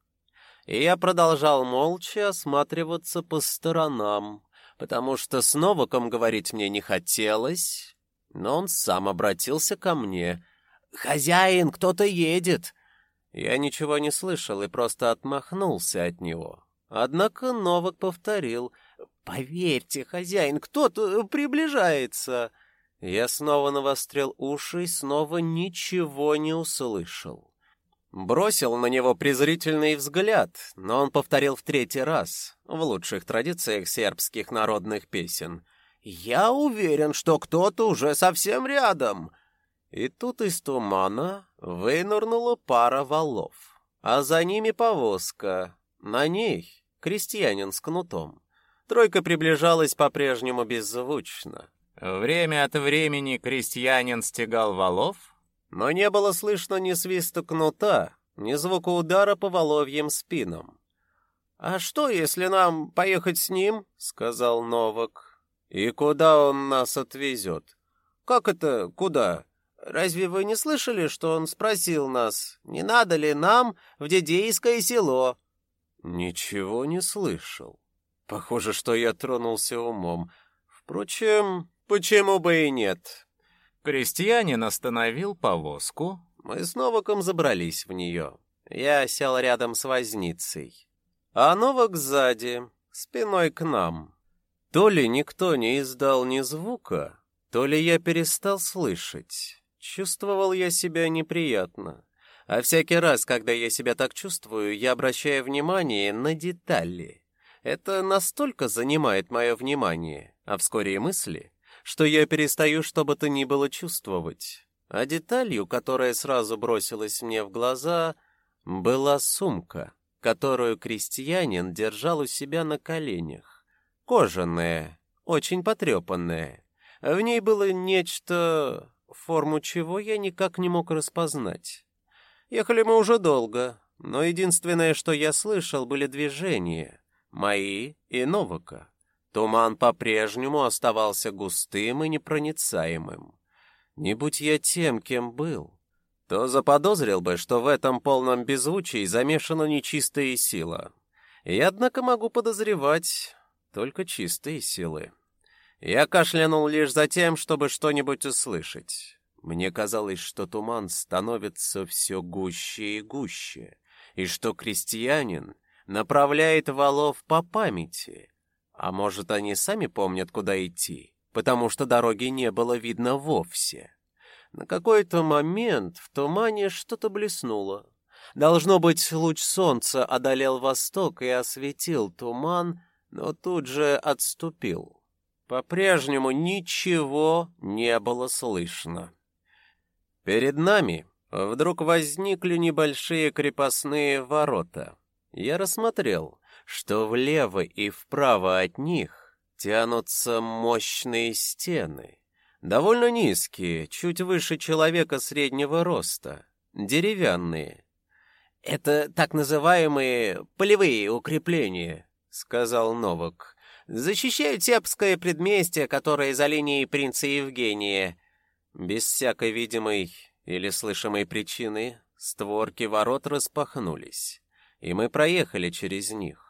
И я продолжал молча осматриваться по сторонам, потому что с Новаком говорить мне не хотелось, но он сам обратился ко мне. «Хозяин, кто-то едет!» Я ничего не слышал и просто отмахнулся от него. Однако Новак повторил. «Поверьте, хозяин, кто-то приближается!» Я снова навострил уши и снова ничего не услышал. Бросил на него презрительный взгляд, но он повторил в третий раз, в лучших традициях сербских народных песен. «Я уверен, что кто-то уже совсем рядом!» И тут из тумана вынырнула пара валов, а за ними повозка. На ней крестьянин с кнутом. Тройка приближалась по-прежнему беззвучно. Время от времени крестьянин стегал валов, но не было слышно ни свиста кнута, ни звука удара по воловьим спинам. «А что, если нам поехать с ним?» — сказал Новак. «И куда он нас отвезет?» «Как это куда? Разве вы не слышали, что он спросил нас, не надо ли нам в Дедейское село?» «Ничего не слышал. Похоже, что я тронулся умом. Впрочем, почему бы и нет?» Крестьянин остановил повозку. Мы с Новаком забрались в нее. Я сел рядом с возницей. А Новак сзади, спиной к нам. То ли никто не издал ни звука, то ли я перестал слышать. Чувствовал я себя неприятно. А всякий раз, когда я себя так чувствую, я обращаю внимание на детали. Это настолько занимает мое внимание, а вскоре и мысли, что я перестаю что бы то ни было чувствовать. А деталью, которая сразу бросилась мне в глаза, была сумка, которую крестьянин держал у себя на коленях. Кожаная, очень потрепанная. В ней было нечто, форму чего я никак не мог распознать. Ехали мы уже долго, но единственное, что я слышал, были движения, мои и Новака. Туман по-прежнему оставался густым и непроницаемым. Не будь я тем, кем был, то заподозрил бы, что в этом полном беззвучии замешана нечистая сила. И однако могу подозревать только чистые силы. Я кашлянул лишь за тем, чтобы что-нибудь услышать. Мне казалось, что туман становится все гуще и гуще, и что крестьянин направляет валов по памяти — а может, они сами помнят, куда идти, потому что дороги не было видно вовсе. На какой-то момент в тумане что-то блеснуло. Должно быть, луч солнца одолел восток и осветил туман, но тут же отступил. По-прежнему ничего не было слышно. Перед нами вдруг возникли небольшие крепостные ворота. Я рассмотрел что влево и вправо от них тянутся мощные стены, довольно низкие, чуть выше человека среднего роста, деревянные. «Это так называемые полевые укрепления», — сказал Новак. «Защищают Сепское предместье, которое за линией принца Евгения». Без всякой видимой или слышимой причины створки ворот распахнулись, и мы проехали через них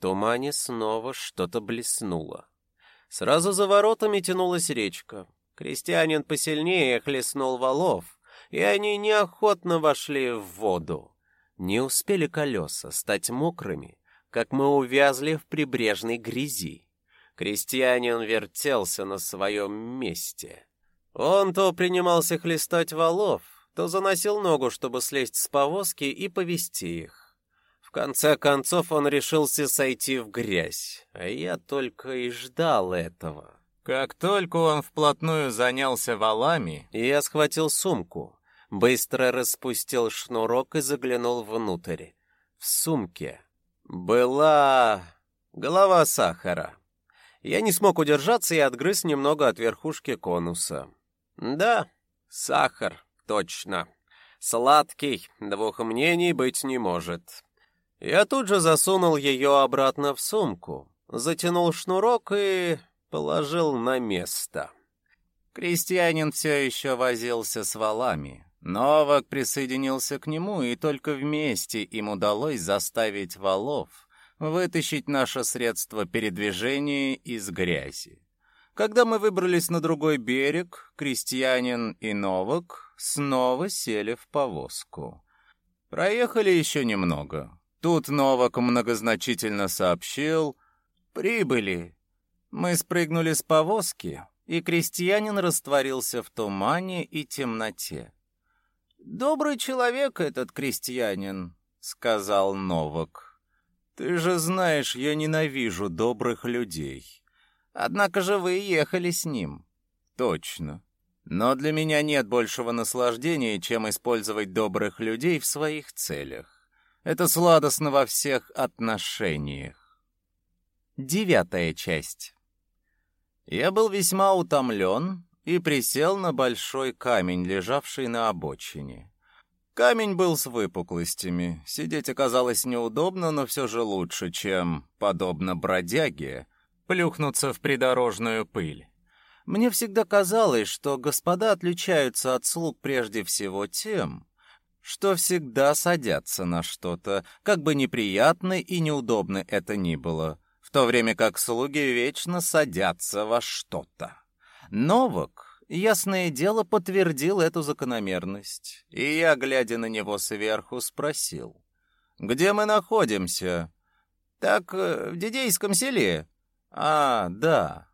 тумане снова что-то блеснуло. Сразу за воротами тянулась речка. Крестьянин посильнее хлестнул валов, и они неохотно вошли в воду. Не успели колеса стать мокрыми, как мы увязли в прибрежной грязи. Крестьянин вертелся на своем месте. Он то принимался хлестать валов, то заносил ногу, чтобы слезть с повозки и повести их. В конце концов он решился сойти в грязь, а я только и ждал этого. Как только он вплотную занялся валами, я схватил сумку, быстро распустил шнурок и заглянул внутрь. В сумке была голова сахара. Я не смог удержаться и отгрыз немного от верхушки конуса. Да, сахар, точно. Сладкий, двух мнений быть не может. Я тут же засунул ее обратно в сумку, затянул шнурок и положил на место. Крестьянин все еще возился с валами. Новак присоединился к нему, и только вместе им удалось заставить валов вытащить наше средство передвижения из грязи. Когда мы выбрались на другой берег, крестьянин и Новак снова сели в повозку. Проехали еще немного. Тут Новак многозначительно сообщил «Прибыли». Мы спрыгнули с повозки, и крестьянин растворился в тумане и темноте. «Добрый человек этот крестьянин», — сказал Новак. «Ты же знаешь, я ненавижу добрых людей. Однако же вы ехали с ним. Точно. Но для меня нет большего наслаждения, чем использовать добрых людей в своих целях. Это сладостно во всех отношениях. Девятая часть. Я был весьма утомлен и присел на большой камень, лежавший на обочине. Камень был с выпуклостями. Сидеть оказалось неудобно, но все же лучше, чем, подобно бродяге, плюхнуться в придорожную пыль. Мне всегда казалось, что господа отличаются от слуг прежде всего тем, что всегда садятся на что-то, как бы неприятно и неудобно это ни было, в то время как слуги вечно садятся во что-то. Новак, ясное дело, подтвердил эту закономерность, и я, глядя на него сверху, спросил, «Где мы находимся?» «Так, э, в Дидейском селе», «А, да.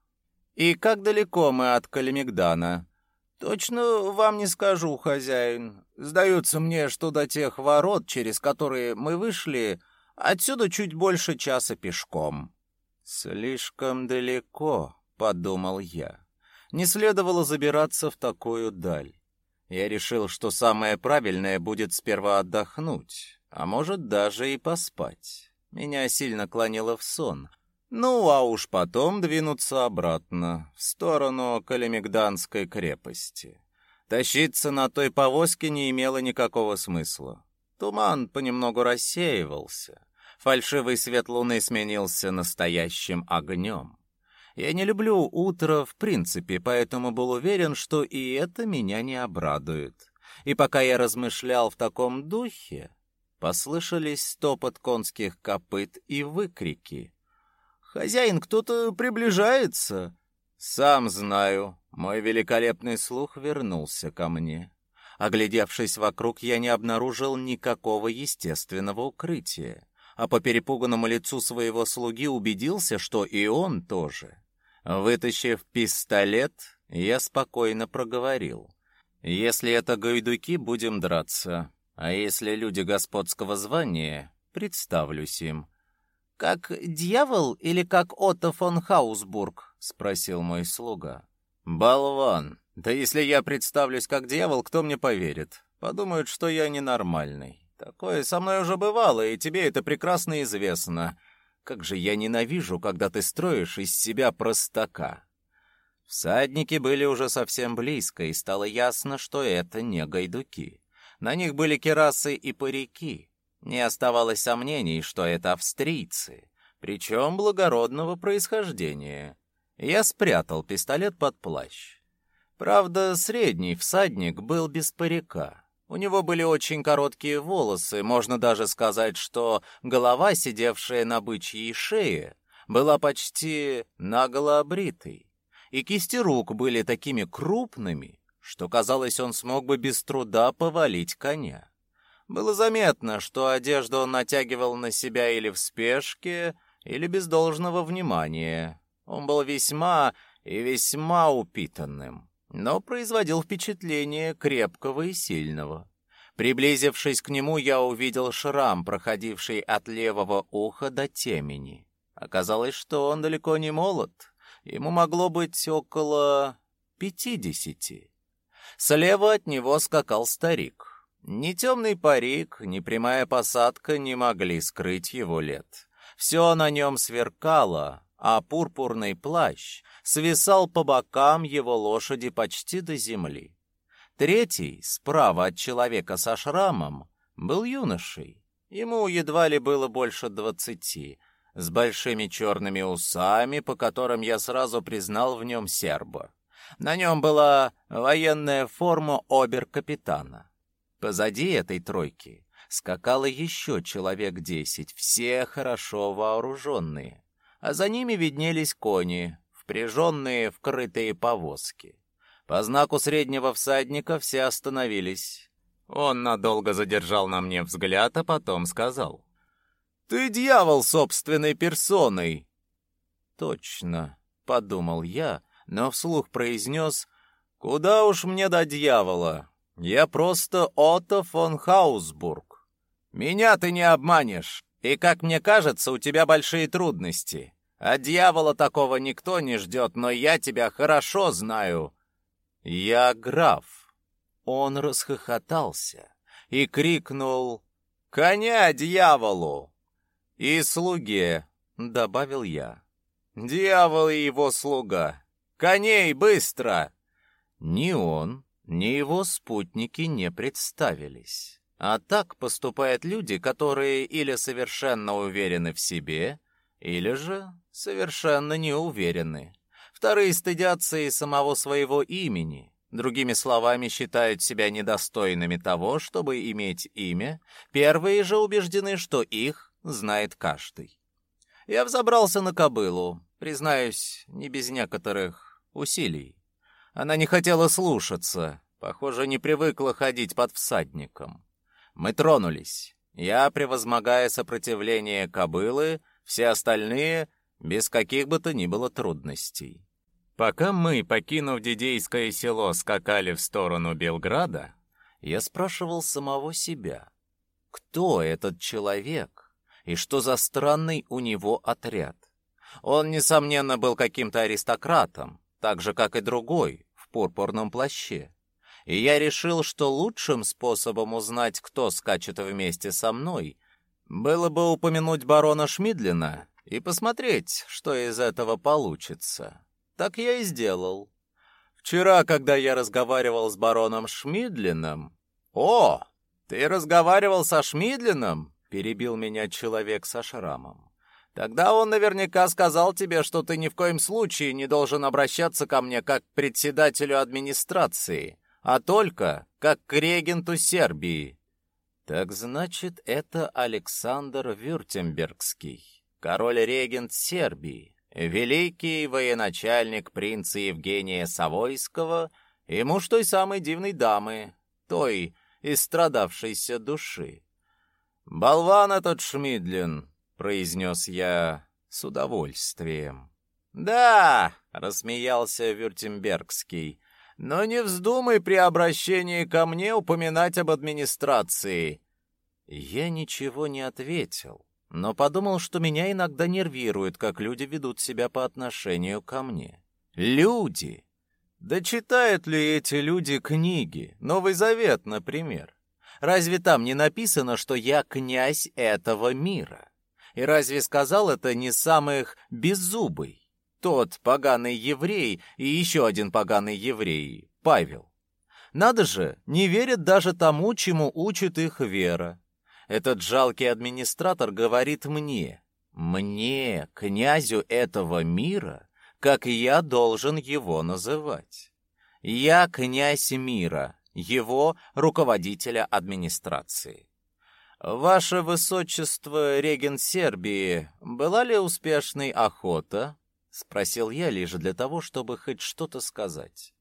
И как далеко мы от Калимигдана?» «Точно вам не скажу, хозяин. Сдается мне, что до тех ворот, через которые мы вышли, отсюда чуть больше часа пешком». «Слишком далеко», — подумал я. «Не следовало забираться в такую даль. Я решил, что самое правильное будет сперва отдохнуть, а может даже и поспать. Меня сильно клонило в сон». Ну, а уж потом двинуться обратно, в сторону Калимигданской крепости. Тащиться на той повозке не имело никакого смысла. Туман понемногу рассеивался. Фальшивый свет луны сменился настоящим огнем. Я не люблю утро в принципе, поэтому был уверен, что и это меня не обрадует. И пока я размышлял в таком духе, послышались стопот конских копыт и выкрики. «Хозяин, кто-то приближается!» «Сам знаю». Мой великолепный слух вернулся ко мне. Оглядевшись вокруг, я не обнаружил никакого естественного укрытия, а по перепуганному лицу своего слуги убедился, что и он тоже. Вытащив пистолет, я спокойно проговорил. «Если это гайдуки, будем драться, а если люди господского звания, представлюсь им. «Как дьявол или как Отто фон Хаусбург?» — спросил мой слуга. «Болван! Да если я представлюсь как дьявол, кто мне поверит? Подумают, что я ненормальный. Такое со мной уже бывало, и тебе это прекрасно известно. Как же я ненавижу, когда ты строишь из себя простака!» Всадники были уже совсем близко, и стало ясно, что это не гайдуки. На них были керасы и парики. Не оставалось сомнений, что это австрийцы, причем благородного происхождения. Я спрятал пистолет под плащ. Правда, средний всадник был без парика. У него были очень короткие волосы, можно даже сказать, что голова, сидевшая на бычьей шее, была почти наголо обритой. И кисти рук были такими крупными, что казалось, он смог бы без труда повалить коня. Было заметно, что одежду он натягивал на себя или в спешке, или без должного внимания. Он был весьма и весьма упитанным, но производил впечатление крепкого и сильного. Приблизившись к нему, я увидел шрам, проходивший от левого уха до темени. Оказалось, что он далеко не молод. Ему могло быть около пятидесяти. Слева от него скакал старик. Ни темный парик, ни прямая посадка не могли скрыть его лет. Все на нем сверкало, а пурпурный плащ свисал по бокам его лошади почти до земли. Третий, справа от человека со шрамом, был юношей. Ему едва ли было больше двадцати, с большими черными усами, по которым я сразу признал в нем серба. На нем была военная форма обер-капитана. Позади этой тройки скакало еще человек десять, все хорошо вооруженные, а за ними виднелись кони, впряженные в крытые повозки. По знаку среднего всадника все остановились. Он надолго задержал на мне взгляд, а потом сказал. «Ты дьявол собственной персоной!» «Точно», — подумал я, но вслух произнес, «Куда уж мне до дьявола? Я просто Отто фон Хаусбург. Меня ты не обманешь, и, как мне кажется, у тебя большие трудности. А дьявола такого никто не ждет, но я тебя хорошо знаю. Я граф». Он расхохотался и крикнул «Коня дьяволу!» «И слуге», — добавил я. «Дьявол и его слуга! Коней, быстро!» Ни он, ни его спутники не представились. А так поступают люди, которые или совершенно уверены в себе, или же совершенно не уверены. Вторые стыдятся и самого своего имени, другими словами, считают себя недостойными того, чтобы иметь имя, первые же убеждены, что их знает каждый. Я взобрался на кобылу, признаюсь, не без некоторых усилий. Она не хотела слушаться, похоже, не привыкла ходить под всадником. Мы тронулись. Я, превозмогая сопротивление кобылы, все остальные без каких бы то ни было трудностей. Пока мы, покинув Дидейское село, скакали в сторону Белграда, я спрашивал самого себя, кто этот человек и что за странный у него отряд. Он, несомненно, был каким-то аристократом, так же, как и другой, пурпурном плаще. И я решил, что лучшим способом узнать, кто скачет вместе со мной, было бы упомянуть барона Шмидлина и посмотреть, что из этого получится. Так я и сделал. Вчера, когда я разговаривал с бароном Шмидлиным... «О, ты разговаривал со Шмидлиным?» — перебил меня человек со шрамом. Тогда он наверняка сказал тебе, что ты ни в коем случае не должен обращаться ко мне как к председателю администрации, а только как к регенту Сербии. Так значит, это Александр Вюртембергский, король-регент Сербии, великий военачальник принца Евгения Савойского и муж той самой дивной дамы, той истрадавшейся души. Болван этот Шмидлин, — произнес я с удовольствием. «Да!» — рассмеялся Вюртембергский. «Но не вздумай при обращении ко мне упоминать об администрации». Я ничего не ответил, но подумал, что меня иногда нервирует, как люди ведут себя по отношению ко мне. Люди! Да читают ли эти люди книги? Новый Завет, например. Разве там не написано, что я князь этого мира? И разве сказал это не самых беззубый? Тот поганый еврей и еще один поганый еврей, Павел. Надо же, не верят даже тому, чему учит их вера. Этот жалкий администратор говорит мне, мне, князю этого мира, как я должен его называть. Я князь мира, его руководителя администрации. «Ваше высочество, регент Сербии, была ли успешной охота?» — спросил я лишь для того, чтобы хоть что-то сказать.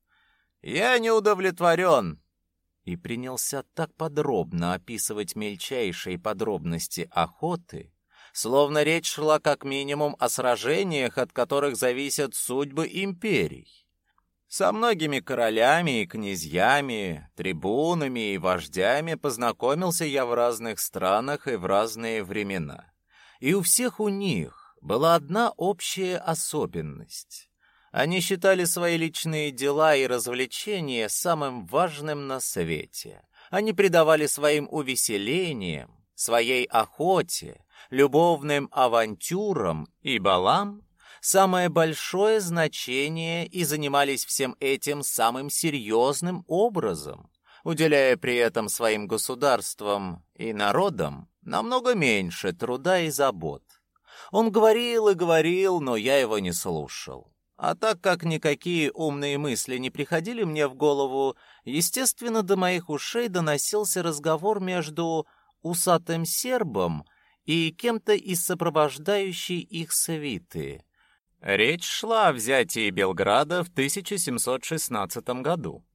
«Я не удовлетворен!» И принялся так подробно описывать мельчайшие подробности охоты, словно речь шла как минимум о сражениях, от которых зависят судьбы империй. Со многими королями и князьями, трибунами и вождями познакомился я в разных странах и в разные времена. И у всех у них была одна общая особенность. Они считали свои личные дела и развлечения самым важным на свете. Они придавали своим увеселениям, своей охоте, любовным авантюрам и балам самое большое значение и занимались всем этим самым серьезным образом, уделяя при этом своим государствам и народам намного меньше труда и забот. Он говорил и говорил, но я его не слушал. А так как никакие умные мысли не приходили мне в голову, естественно, до моих ушей доносился разговор между усатым сербом и кем-то из сопровождающей их свиты. Речь шла о взятии Белграда в 1716 году.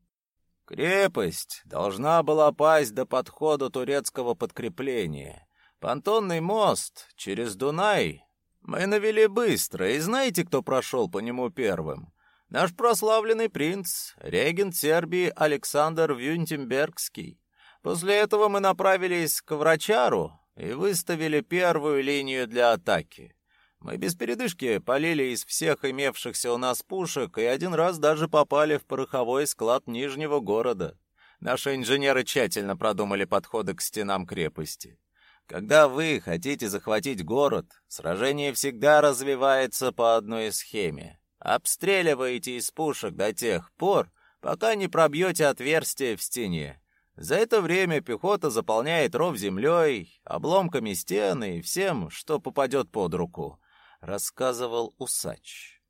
Крепость должна была пасть до подхода турецкого подкрепления. Понтонный мост через Дунай мы навели быстро, и знаете, кто прошел по нему первым? Наш прославленный принц, регент Сербии Александр Вюнтембергский. После этого мы направились к Врачару и выставили первую линию для атаки. Мы без передышки полили из всех имевшихся у нас пушек и один раз даже попали в пороховой склад Нижнего города. Наши инженеры тщательно продумали подходы к стенам крепости. Когда вы хотите захватить город, сражение всегда развивается по одной схеме. Обстреливаете из пушек до тех пор, пока не пробьете отверстие в стене. За это время пехота заполняет ров землей, обломками стены и всем, что попадет под руку рассказывал усач.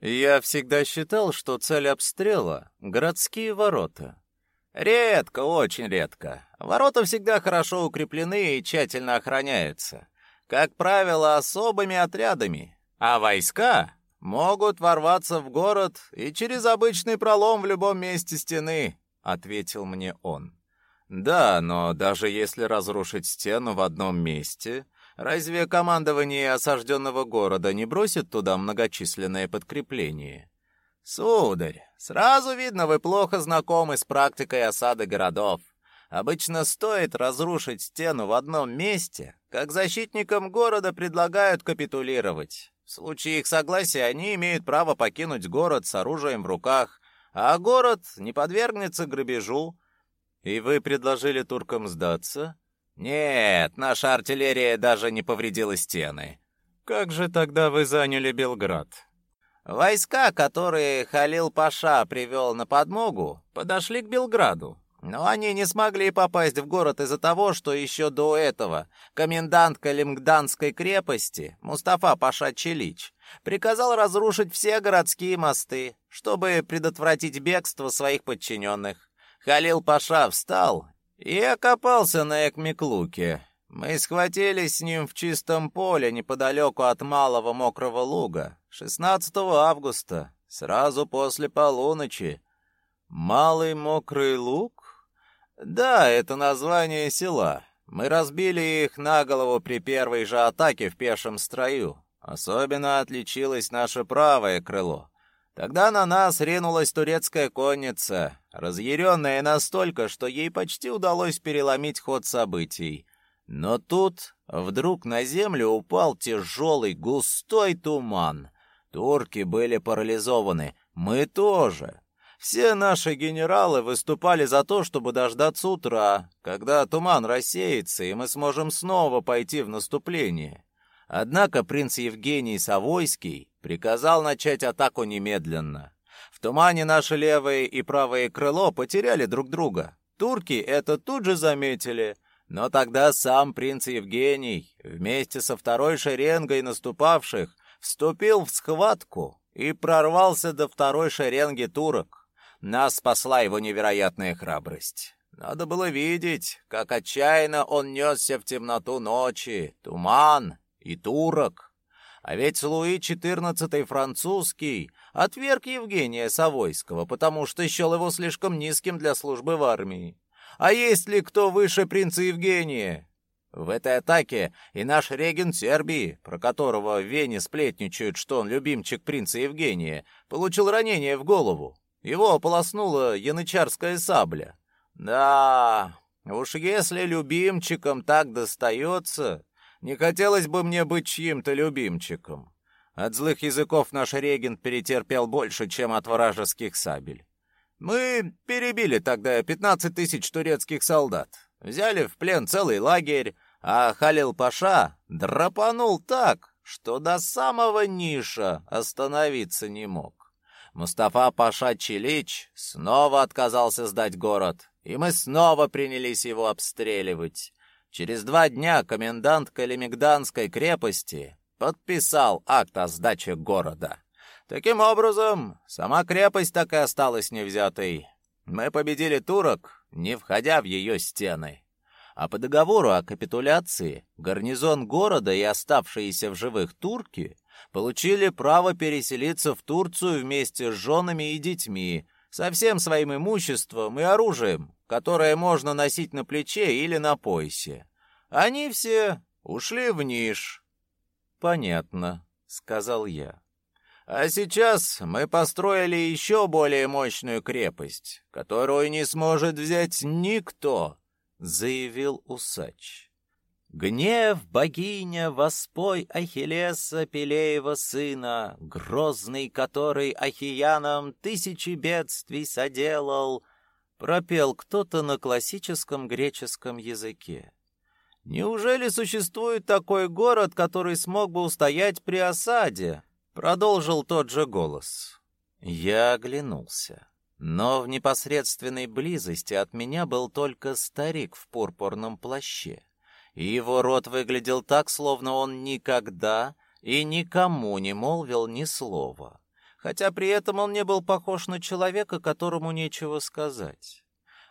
Я всегда считал, что цель обстрела — городские ворота. Редко, очень редко. Ворота всегда хорошо укреплены и тщательно охраняются. Как правило, особыми отрядами. А войска могут ворваться в город и через обычный пролом в любом месте стены, ответил мне он. Да, но даже если разрушить стену в одном месте, Разве командование осажденного города не бросит туда многочисленное подкрепление? Сударь, сразу видно, вы плохо знакомы с практикой осады городов. Обычно стоит разрушить стену в одном месте, как защитникам города предлагают капитулировать. В случае их согласия они имеют право покинуть город с оружием в руках, а город не подвергнется грабежу. И вы предложили туркам сдаться? «Нет, наша артиллерия даже не повредила стены». «Как же тогда вы заняли Белград?» «Войска, которые Халил Паша привел на подмогу, подошли к Белграду. Но они не смогли попасть в город из-за того, что еще до этого комендант Калимгданской крепости Мустафа Паша Челич приказал разрушить все городские мосты, чтобы предотвратить бегство своих подчиненных. Халил Паша встал я копался на Экмиклуке. Мы схватились с ним в чистом поле неподалеку от Малого Мокрого Луга 16 августа, сразу после полуночи. Малый Мокрый Луг? Да, это название села. Мы разбили их на голову при первой же атаке в пешем строю. Особенно отличилось наше правое крыло. Тогда на нас ринулась турецкая конница, разъяренная настолько, что ей почти удалось переломить ход событий. Но тут вдруг на землю упал тяжелый густой туман. Турки были парализованы, мы тоже. Все наши генералы выступали за то, чтобы дождаться утра, когда туман рассеется, и мы сможем снова пойти в наступление. Однако принц Евгений Савойский приказал начать атаку немедленно. В тумане наше левое и правое крыло потеряли друг друга. Турки это тут же заметили, но тогда сам принц Евгений вместе со второй шеренгой наступавших вступил в схватку и прорвался до второй шеренги турок. Нас спасла его невероятная храбрость. Надо было видеть, как отчаянно он несся в темноту ночи, туман, и турок. А ведь Луи XIV французский отверг Евгения Савойского, потому что счел его слишком низким для службы в армии. А есть ли кто выше принца Евгения? В этой атаке и наш регент Сербии, про которого в Вене сплетничают, что он любимчик принца Евгения, получил ранение в голову. Его ополоснула янычарская сабля. Да, уж если любимчикам так достается, не хотелось бы мне быть чьим-то любимчиком. От злых языков наш регент перетерпел больше, чем от вражеских сабель. Мы перебили тогда 15 тысяч турецких солдат, взяли в плен целый лагерь, а Халил Паша драпанул так, что до самого Ниша остановиться не мог. Мустафа Паша Чилич снова отказался сдать город, и мы снова принялись его обстреливать. Через два дня комендант Калимигданской крепости подписал акт о сдаче города. Таким образом, сама крепость так и осталась невзятой. Мы победили турок, не входя в ее стены. А по договору о капитуляции гарнизон города и оставшиеся в живых турки получили право переселиться в Турцию вместе с женами и детьми, со всем своим имуществом и оружием, которое можно носить на плече или на поясе. Они все ушли в Ниш. «Понятно», — сказал я. А сейчас мы построили еще более мощную крепость, которую не сможет взять никто, заявил усач. Гнев богиня воспой Ахиллеса Пелеева сына, грозный который Ахиянам тысячи бедствий соделал, пропел кто-то на классическом греческом языке. Неужели существует такой город, который смог бы устоять при осаде? Продолжил тот же голос. Я оглянулся. Но в непосредственной близости от меня был только старик в пурпурном плаще. И его рот выглядел так, словно он никогда и никому не молвил ни слова. Хотя при этом он не был похож на человека, которому нечего сказать.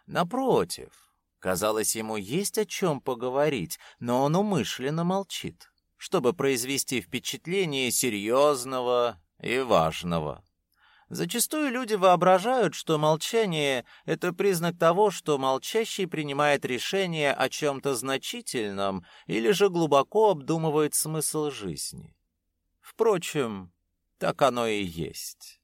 Напротив, казалось, ему есть о чем поговорить, но он умышленно молчит чтобы произвести впечатление серьезного и важного. Зачастую люди воображают, что молчание — это признак того, что молчащий принимает решение о чем-то значительном или же глубоко обдумывает смысл жизни. Впрочем, так оно и есть.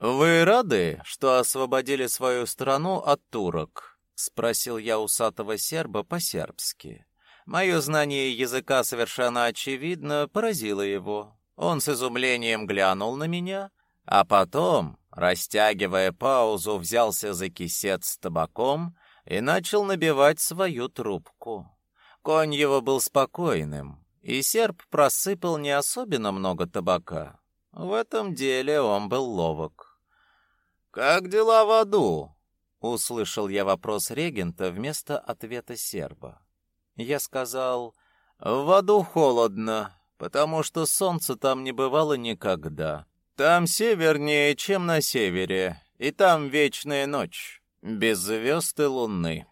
«Вы рады, что освободили свою страну от турок?» — спросил я усатого серба по-сербски. Мое знание языка совершенно очевидно поразило его. Он с изумлением глянул на меня, а потом, растягивая паузу, взялся за кисет с табаком и начал набивать свою трубку. Конь его был спокойным, и серп просыпал не особенно много табака. В этом деле он был ловок. «Как дела в аду?» — услышал я вопрос регента вместо ответа серба. Я сказал, «В аду холодно, потому что солнца там не бывало никогда. Там севернее, чем на севере, и там вечная ночь, без звезд и луны».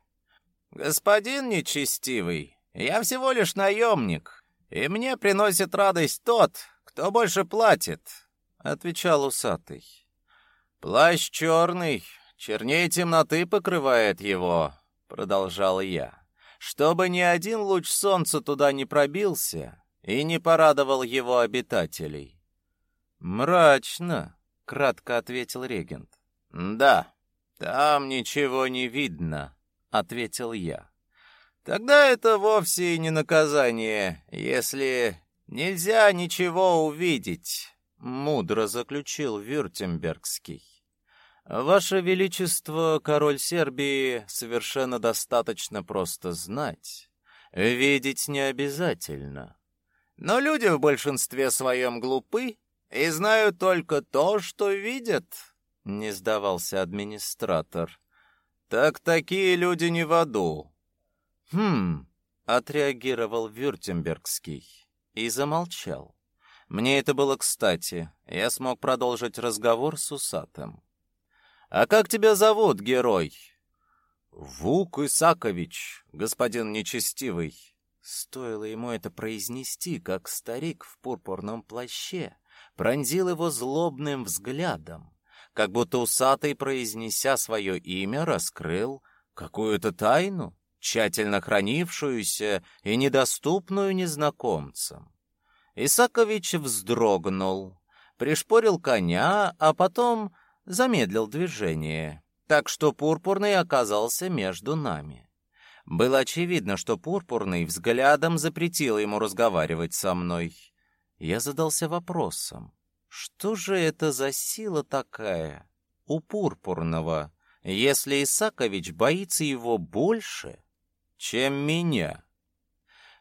«Господин нечестивый, я всего лишь наемник, и мне приносит радость тот, кто больше платит», — отвечал усатый. «Плащ черный, чернее темноты покрывает его», — продолжал я чтобы ни один луч солнца туда не пробился и не порадовал его обитателей. «Мрачно», — кратко ответил регент. «Да, там ничего не видно», — ответил я. «Тогда это вовсе и не наказание, если нельзя ничего увидеть», — мудро заключил Вюртембергский. Ваше Величество, король Сербии, совершенно достаточно просто знать. Видеть не обязательно. Но люди в большинстве своем глупы и знают только то, что видят, — не сдавался администратор. Так такие люди не в аду. Хм, — отреагировал Вюртембергский и замолчал. Мне это было кстати, я смог продолжить разговор с усатым. «А как тебя зовут, герой?» «Вук Исакович, господин нечестивый». Стоило ему это произнести, как старик в пурпурном плаще пронзил его злобным взглядом, как будто усатый, произнеся свое имя, раскрыл какую-то тайну, тщательно хранившуюся и недоступную незнакомцам. Исакович вздрогнул, пришпорил коня, а потом замедлил движение, так что Пурпурный оказался между нами. Было очевидно, что Пурпурный взглядом запретил ему разговаривать со мной. Я задался вопросом, что же это за сила такая у Пурпурного, если Исакович боится его больше, чем меня?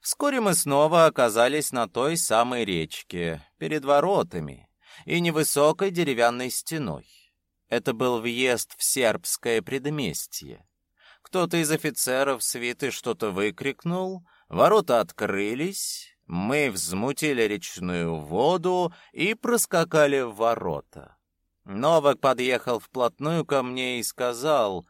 Вскоре мы снова оказались на той самой речке, перед воротами и невысокой деревянной стеной. Это был въезд в сербское предместье. Кто-то из офицеров свиты что-то выкрикнул, ворота открылись, Мы взмутили речную воду и проскакали в ворота. Новак подъехал вплотную ко мне и сказал,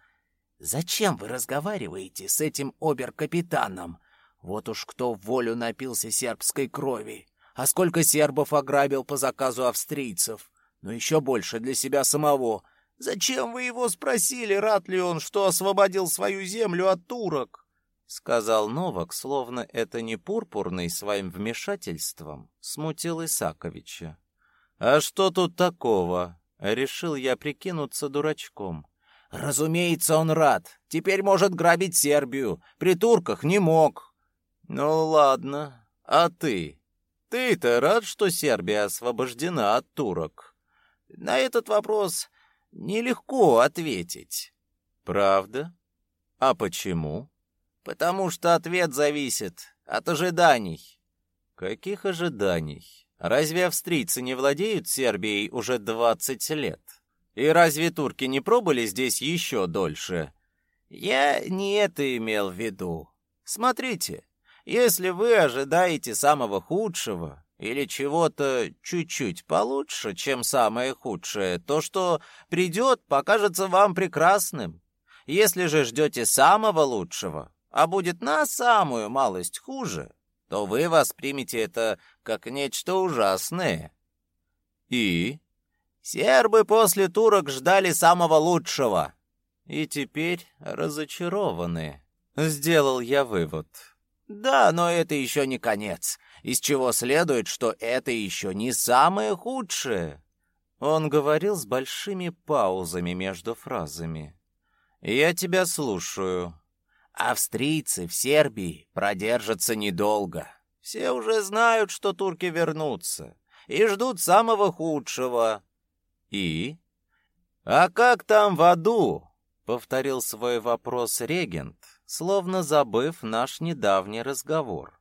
«Зачем вы разговариваете с этим обер-капитаном? Вот уж кто в волю напился сербской крови. А сколько сербов ограбил по заказу австрийцев? Но еще больше для себя самого. Зачем вы его спросили, рад ли он, что освободил свою землю от турок?» Сказал Новак, словно это не Пурпурный своим вмешательством смутил Исаковича. «А что тут такого?» Решил я прикинуться дурачком. «Разумеется, он рад. Теперь может грабить Сербию. При турках не мог». «Ну ладно. А ты? Ты-то рад, что Сербия освобождена от турок?» «На этот вопрос нелегко ответить». «Правда? А почему?» «Потому что ответ зависит от ожиданий». «Каких ожиданий? Разве австрийцы не владеют Сербией уже двадцать лет? И разве турки не пробыли здесь еще дольше?» «Я не это имел в виду. Смотрите, если вы ожидаете самого худшего или чего-то чуть-чуть получше, чем самое худшее, то, что придет, покажется вам прекрасным. Если же ждете самого лучшего, а будет на самую малость хуже, то вы воспримете это как нечто ужасное. И? Сербы после турок ждали самого лучшего. И теперь разочарованы. Сделал я вывод. Да, но это еще не конец, из чего следует, что это еще не самое худшее. Он говорил с большими паузами между фразами. Я тебя слушаю. Австрийцы в Сербии продержатся недолго. Все уже знают, что турки вернутся, и ждут самого худшего. И? А как там в аду? Повторил свой вопрос регент, словно забыв наш недавний разговор.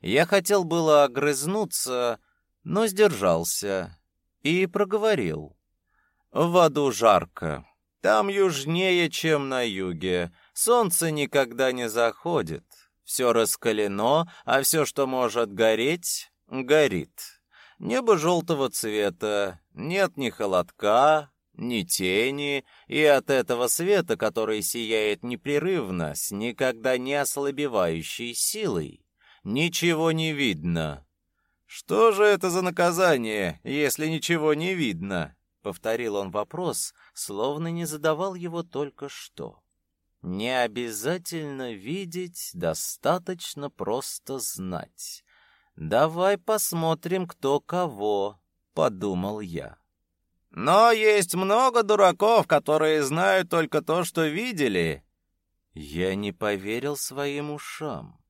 Я хотел было огрызнуться, но сдержался и проговорил. В аду жарко. Там южнее, чем на юге. Солнце никогда не заходит. Все раскалено, а все, что может гореть, горит. Небо желтого цвета, нет ни холодка, ни тени, и от этого света, который сияет непрерывно, с никогда не ослабевающей силой, ничего не видно. Что же это за наказание, если ничего не видно? повторил он вопрос, словно не задавал его только что. Не обязательно видеть, достаточно просто знать. Давай посмотрим, кто кого, подумал я. Но есть много дураков, которые знают только то, что видели. Я не поверил своим ушам.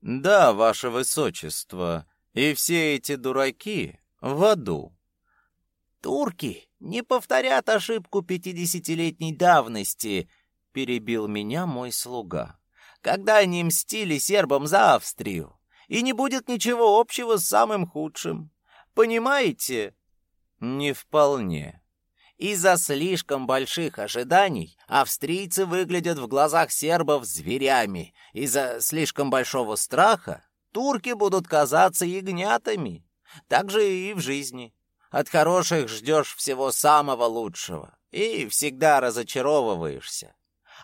Да, ваше высочество, и все эти дураки в аду. Турки не повторят ошибку пятидесятилетней давности, перебил меня мой слуга. Когда они мстили сербам за Австрию, и не будет ничего общего с самым худшим. Понимаете? Не вполне. Из-за слишком больших ожиданий австрийцы выглядят в глазах сербов зверями. Из-за слишком большого страха турки будут казаться ягнятами. Так же и в жизни. От хороших ждешь всего самого лучшего и всегда разочаровываешься.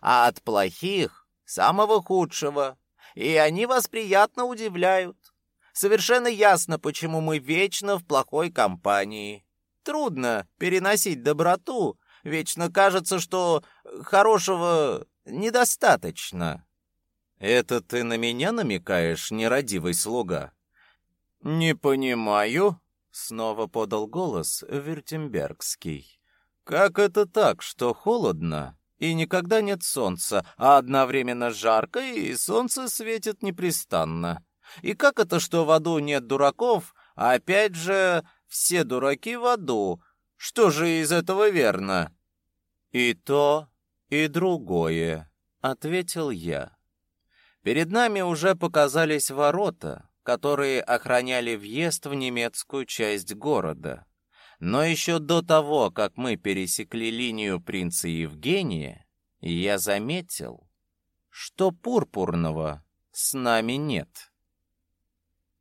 А от плохих — самого худшего. И они вас приятно удивляют. Совершенно ясно, почему мы вечно в плохой компании. Трудно переносить доброту, вечно кажется, что хорошего недостаточно. Это ты на меня намекаешь, нерадивый слуга? Не понимаю, снова подал голос Вертембергский. Как это так, что холодно и никогда нет солнца, а одновременно жарко и солнце светит непрестанно? И как это, что в аду нет дураков, а опять же все дураки в аду. Что же из этого верно? И то, и другое, ответил я. Перед нами уже показались ворота, которые охраняли въезд в немецкую часть города. Но еще до того, как мы пересекли линию принца Евгения, я заметил, что пурпурного с нами нет.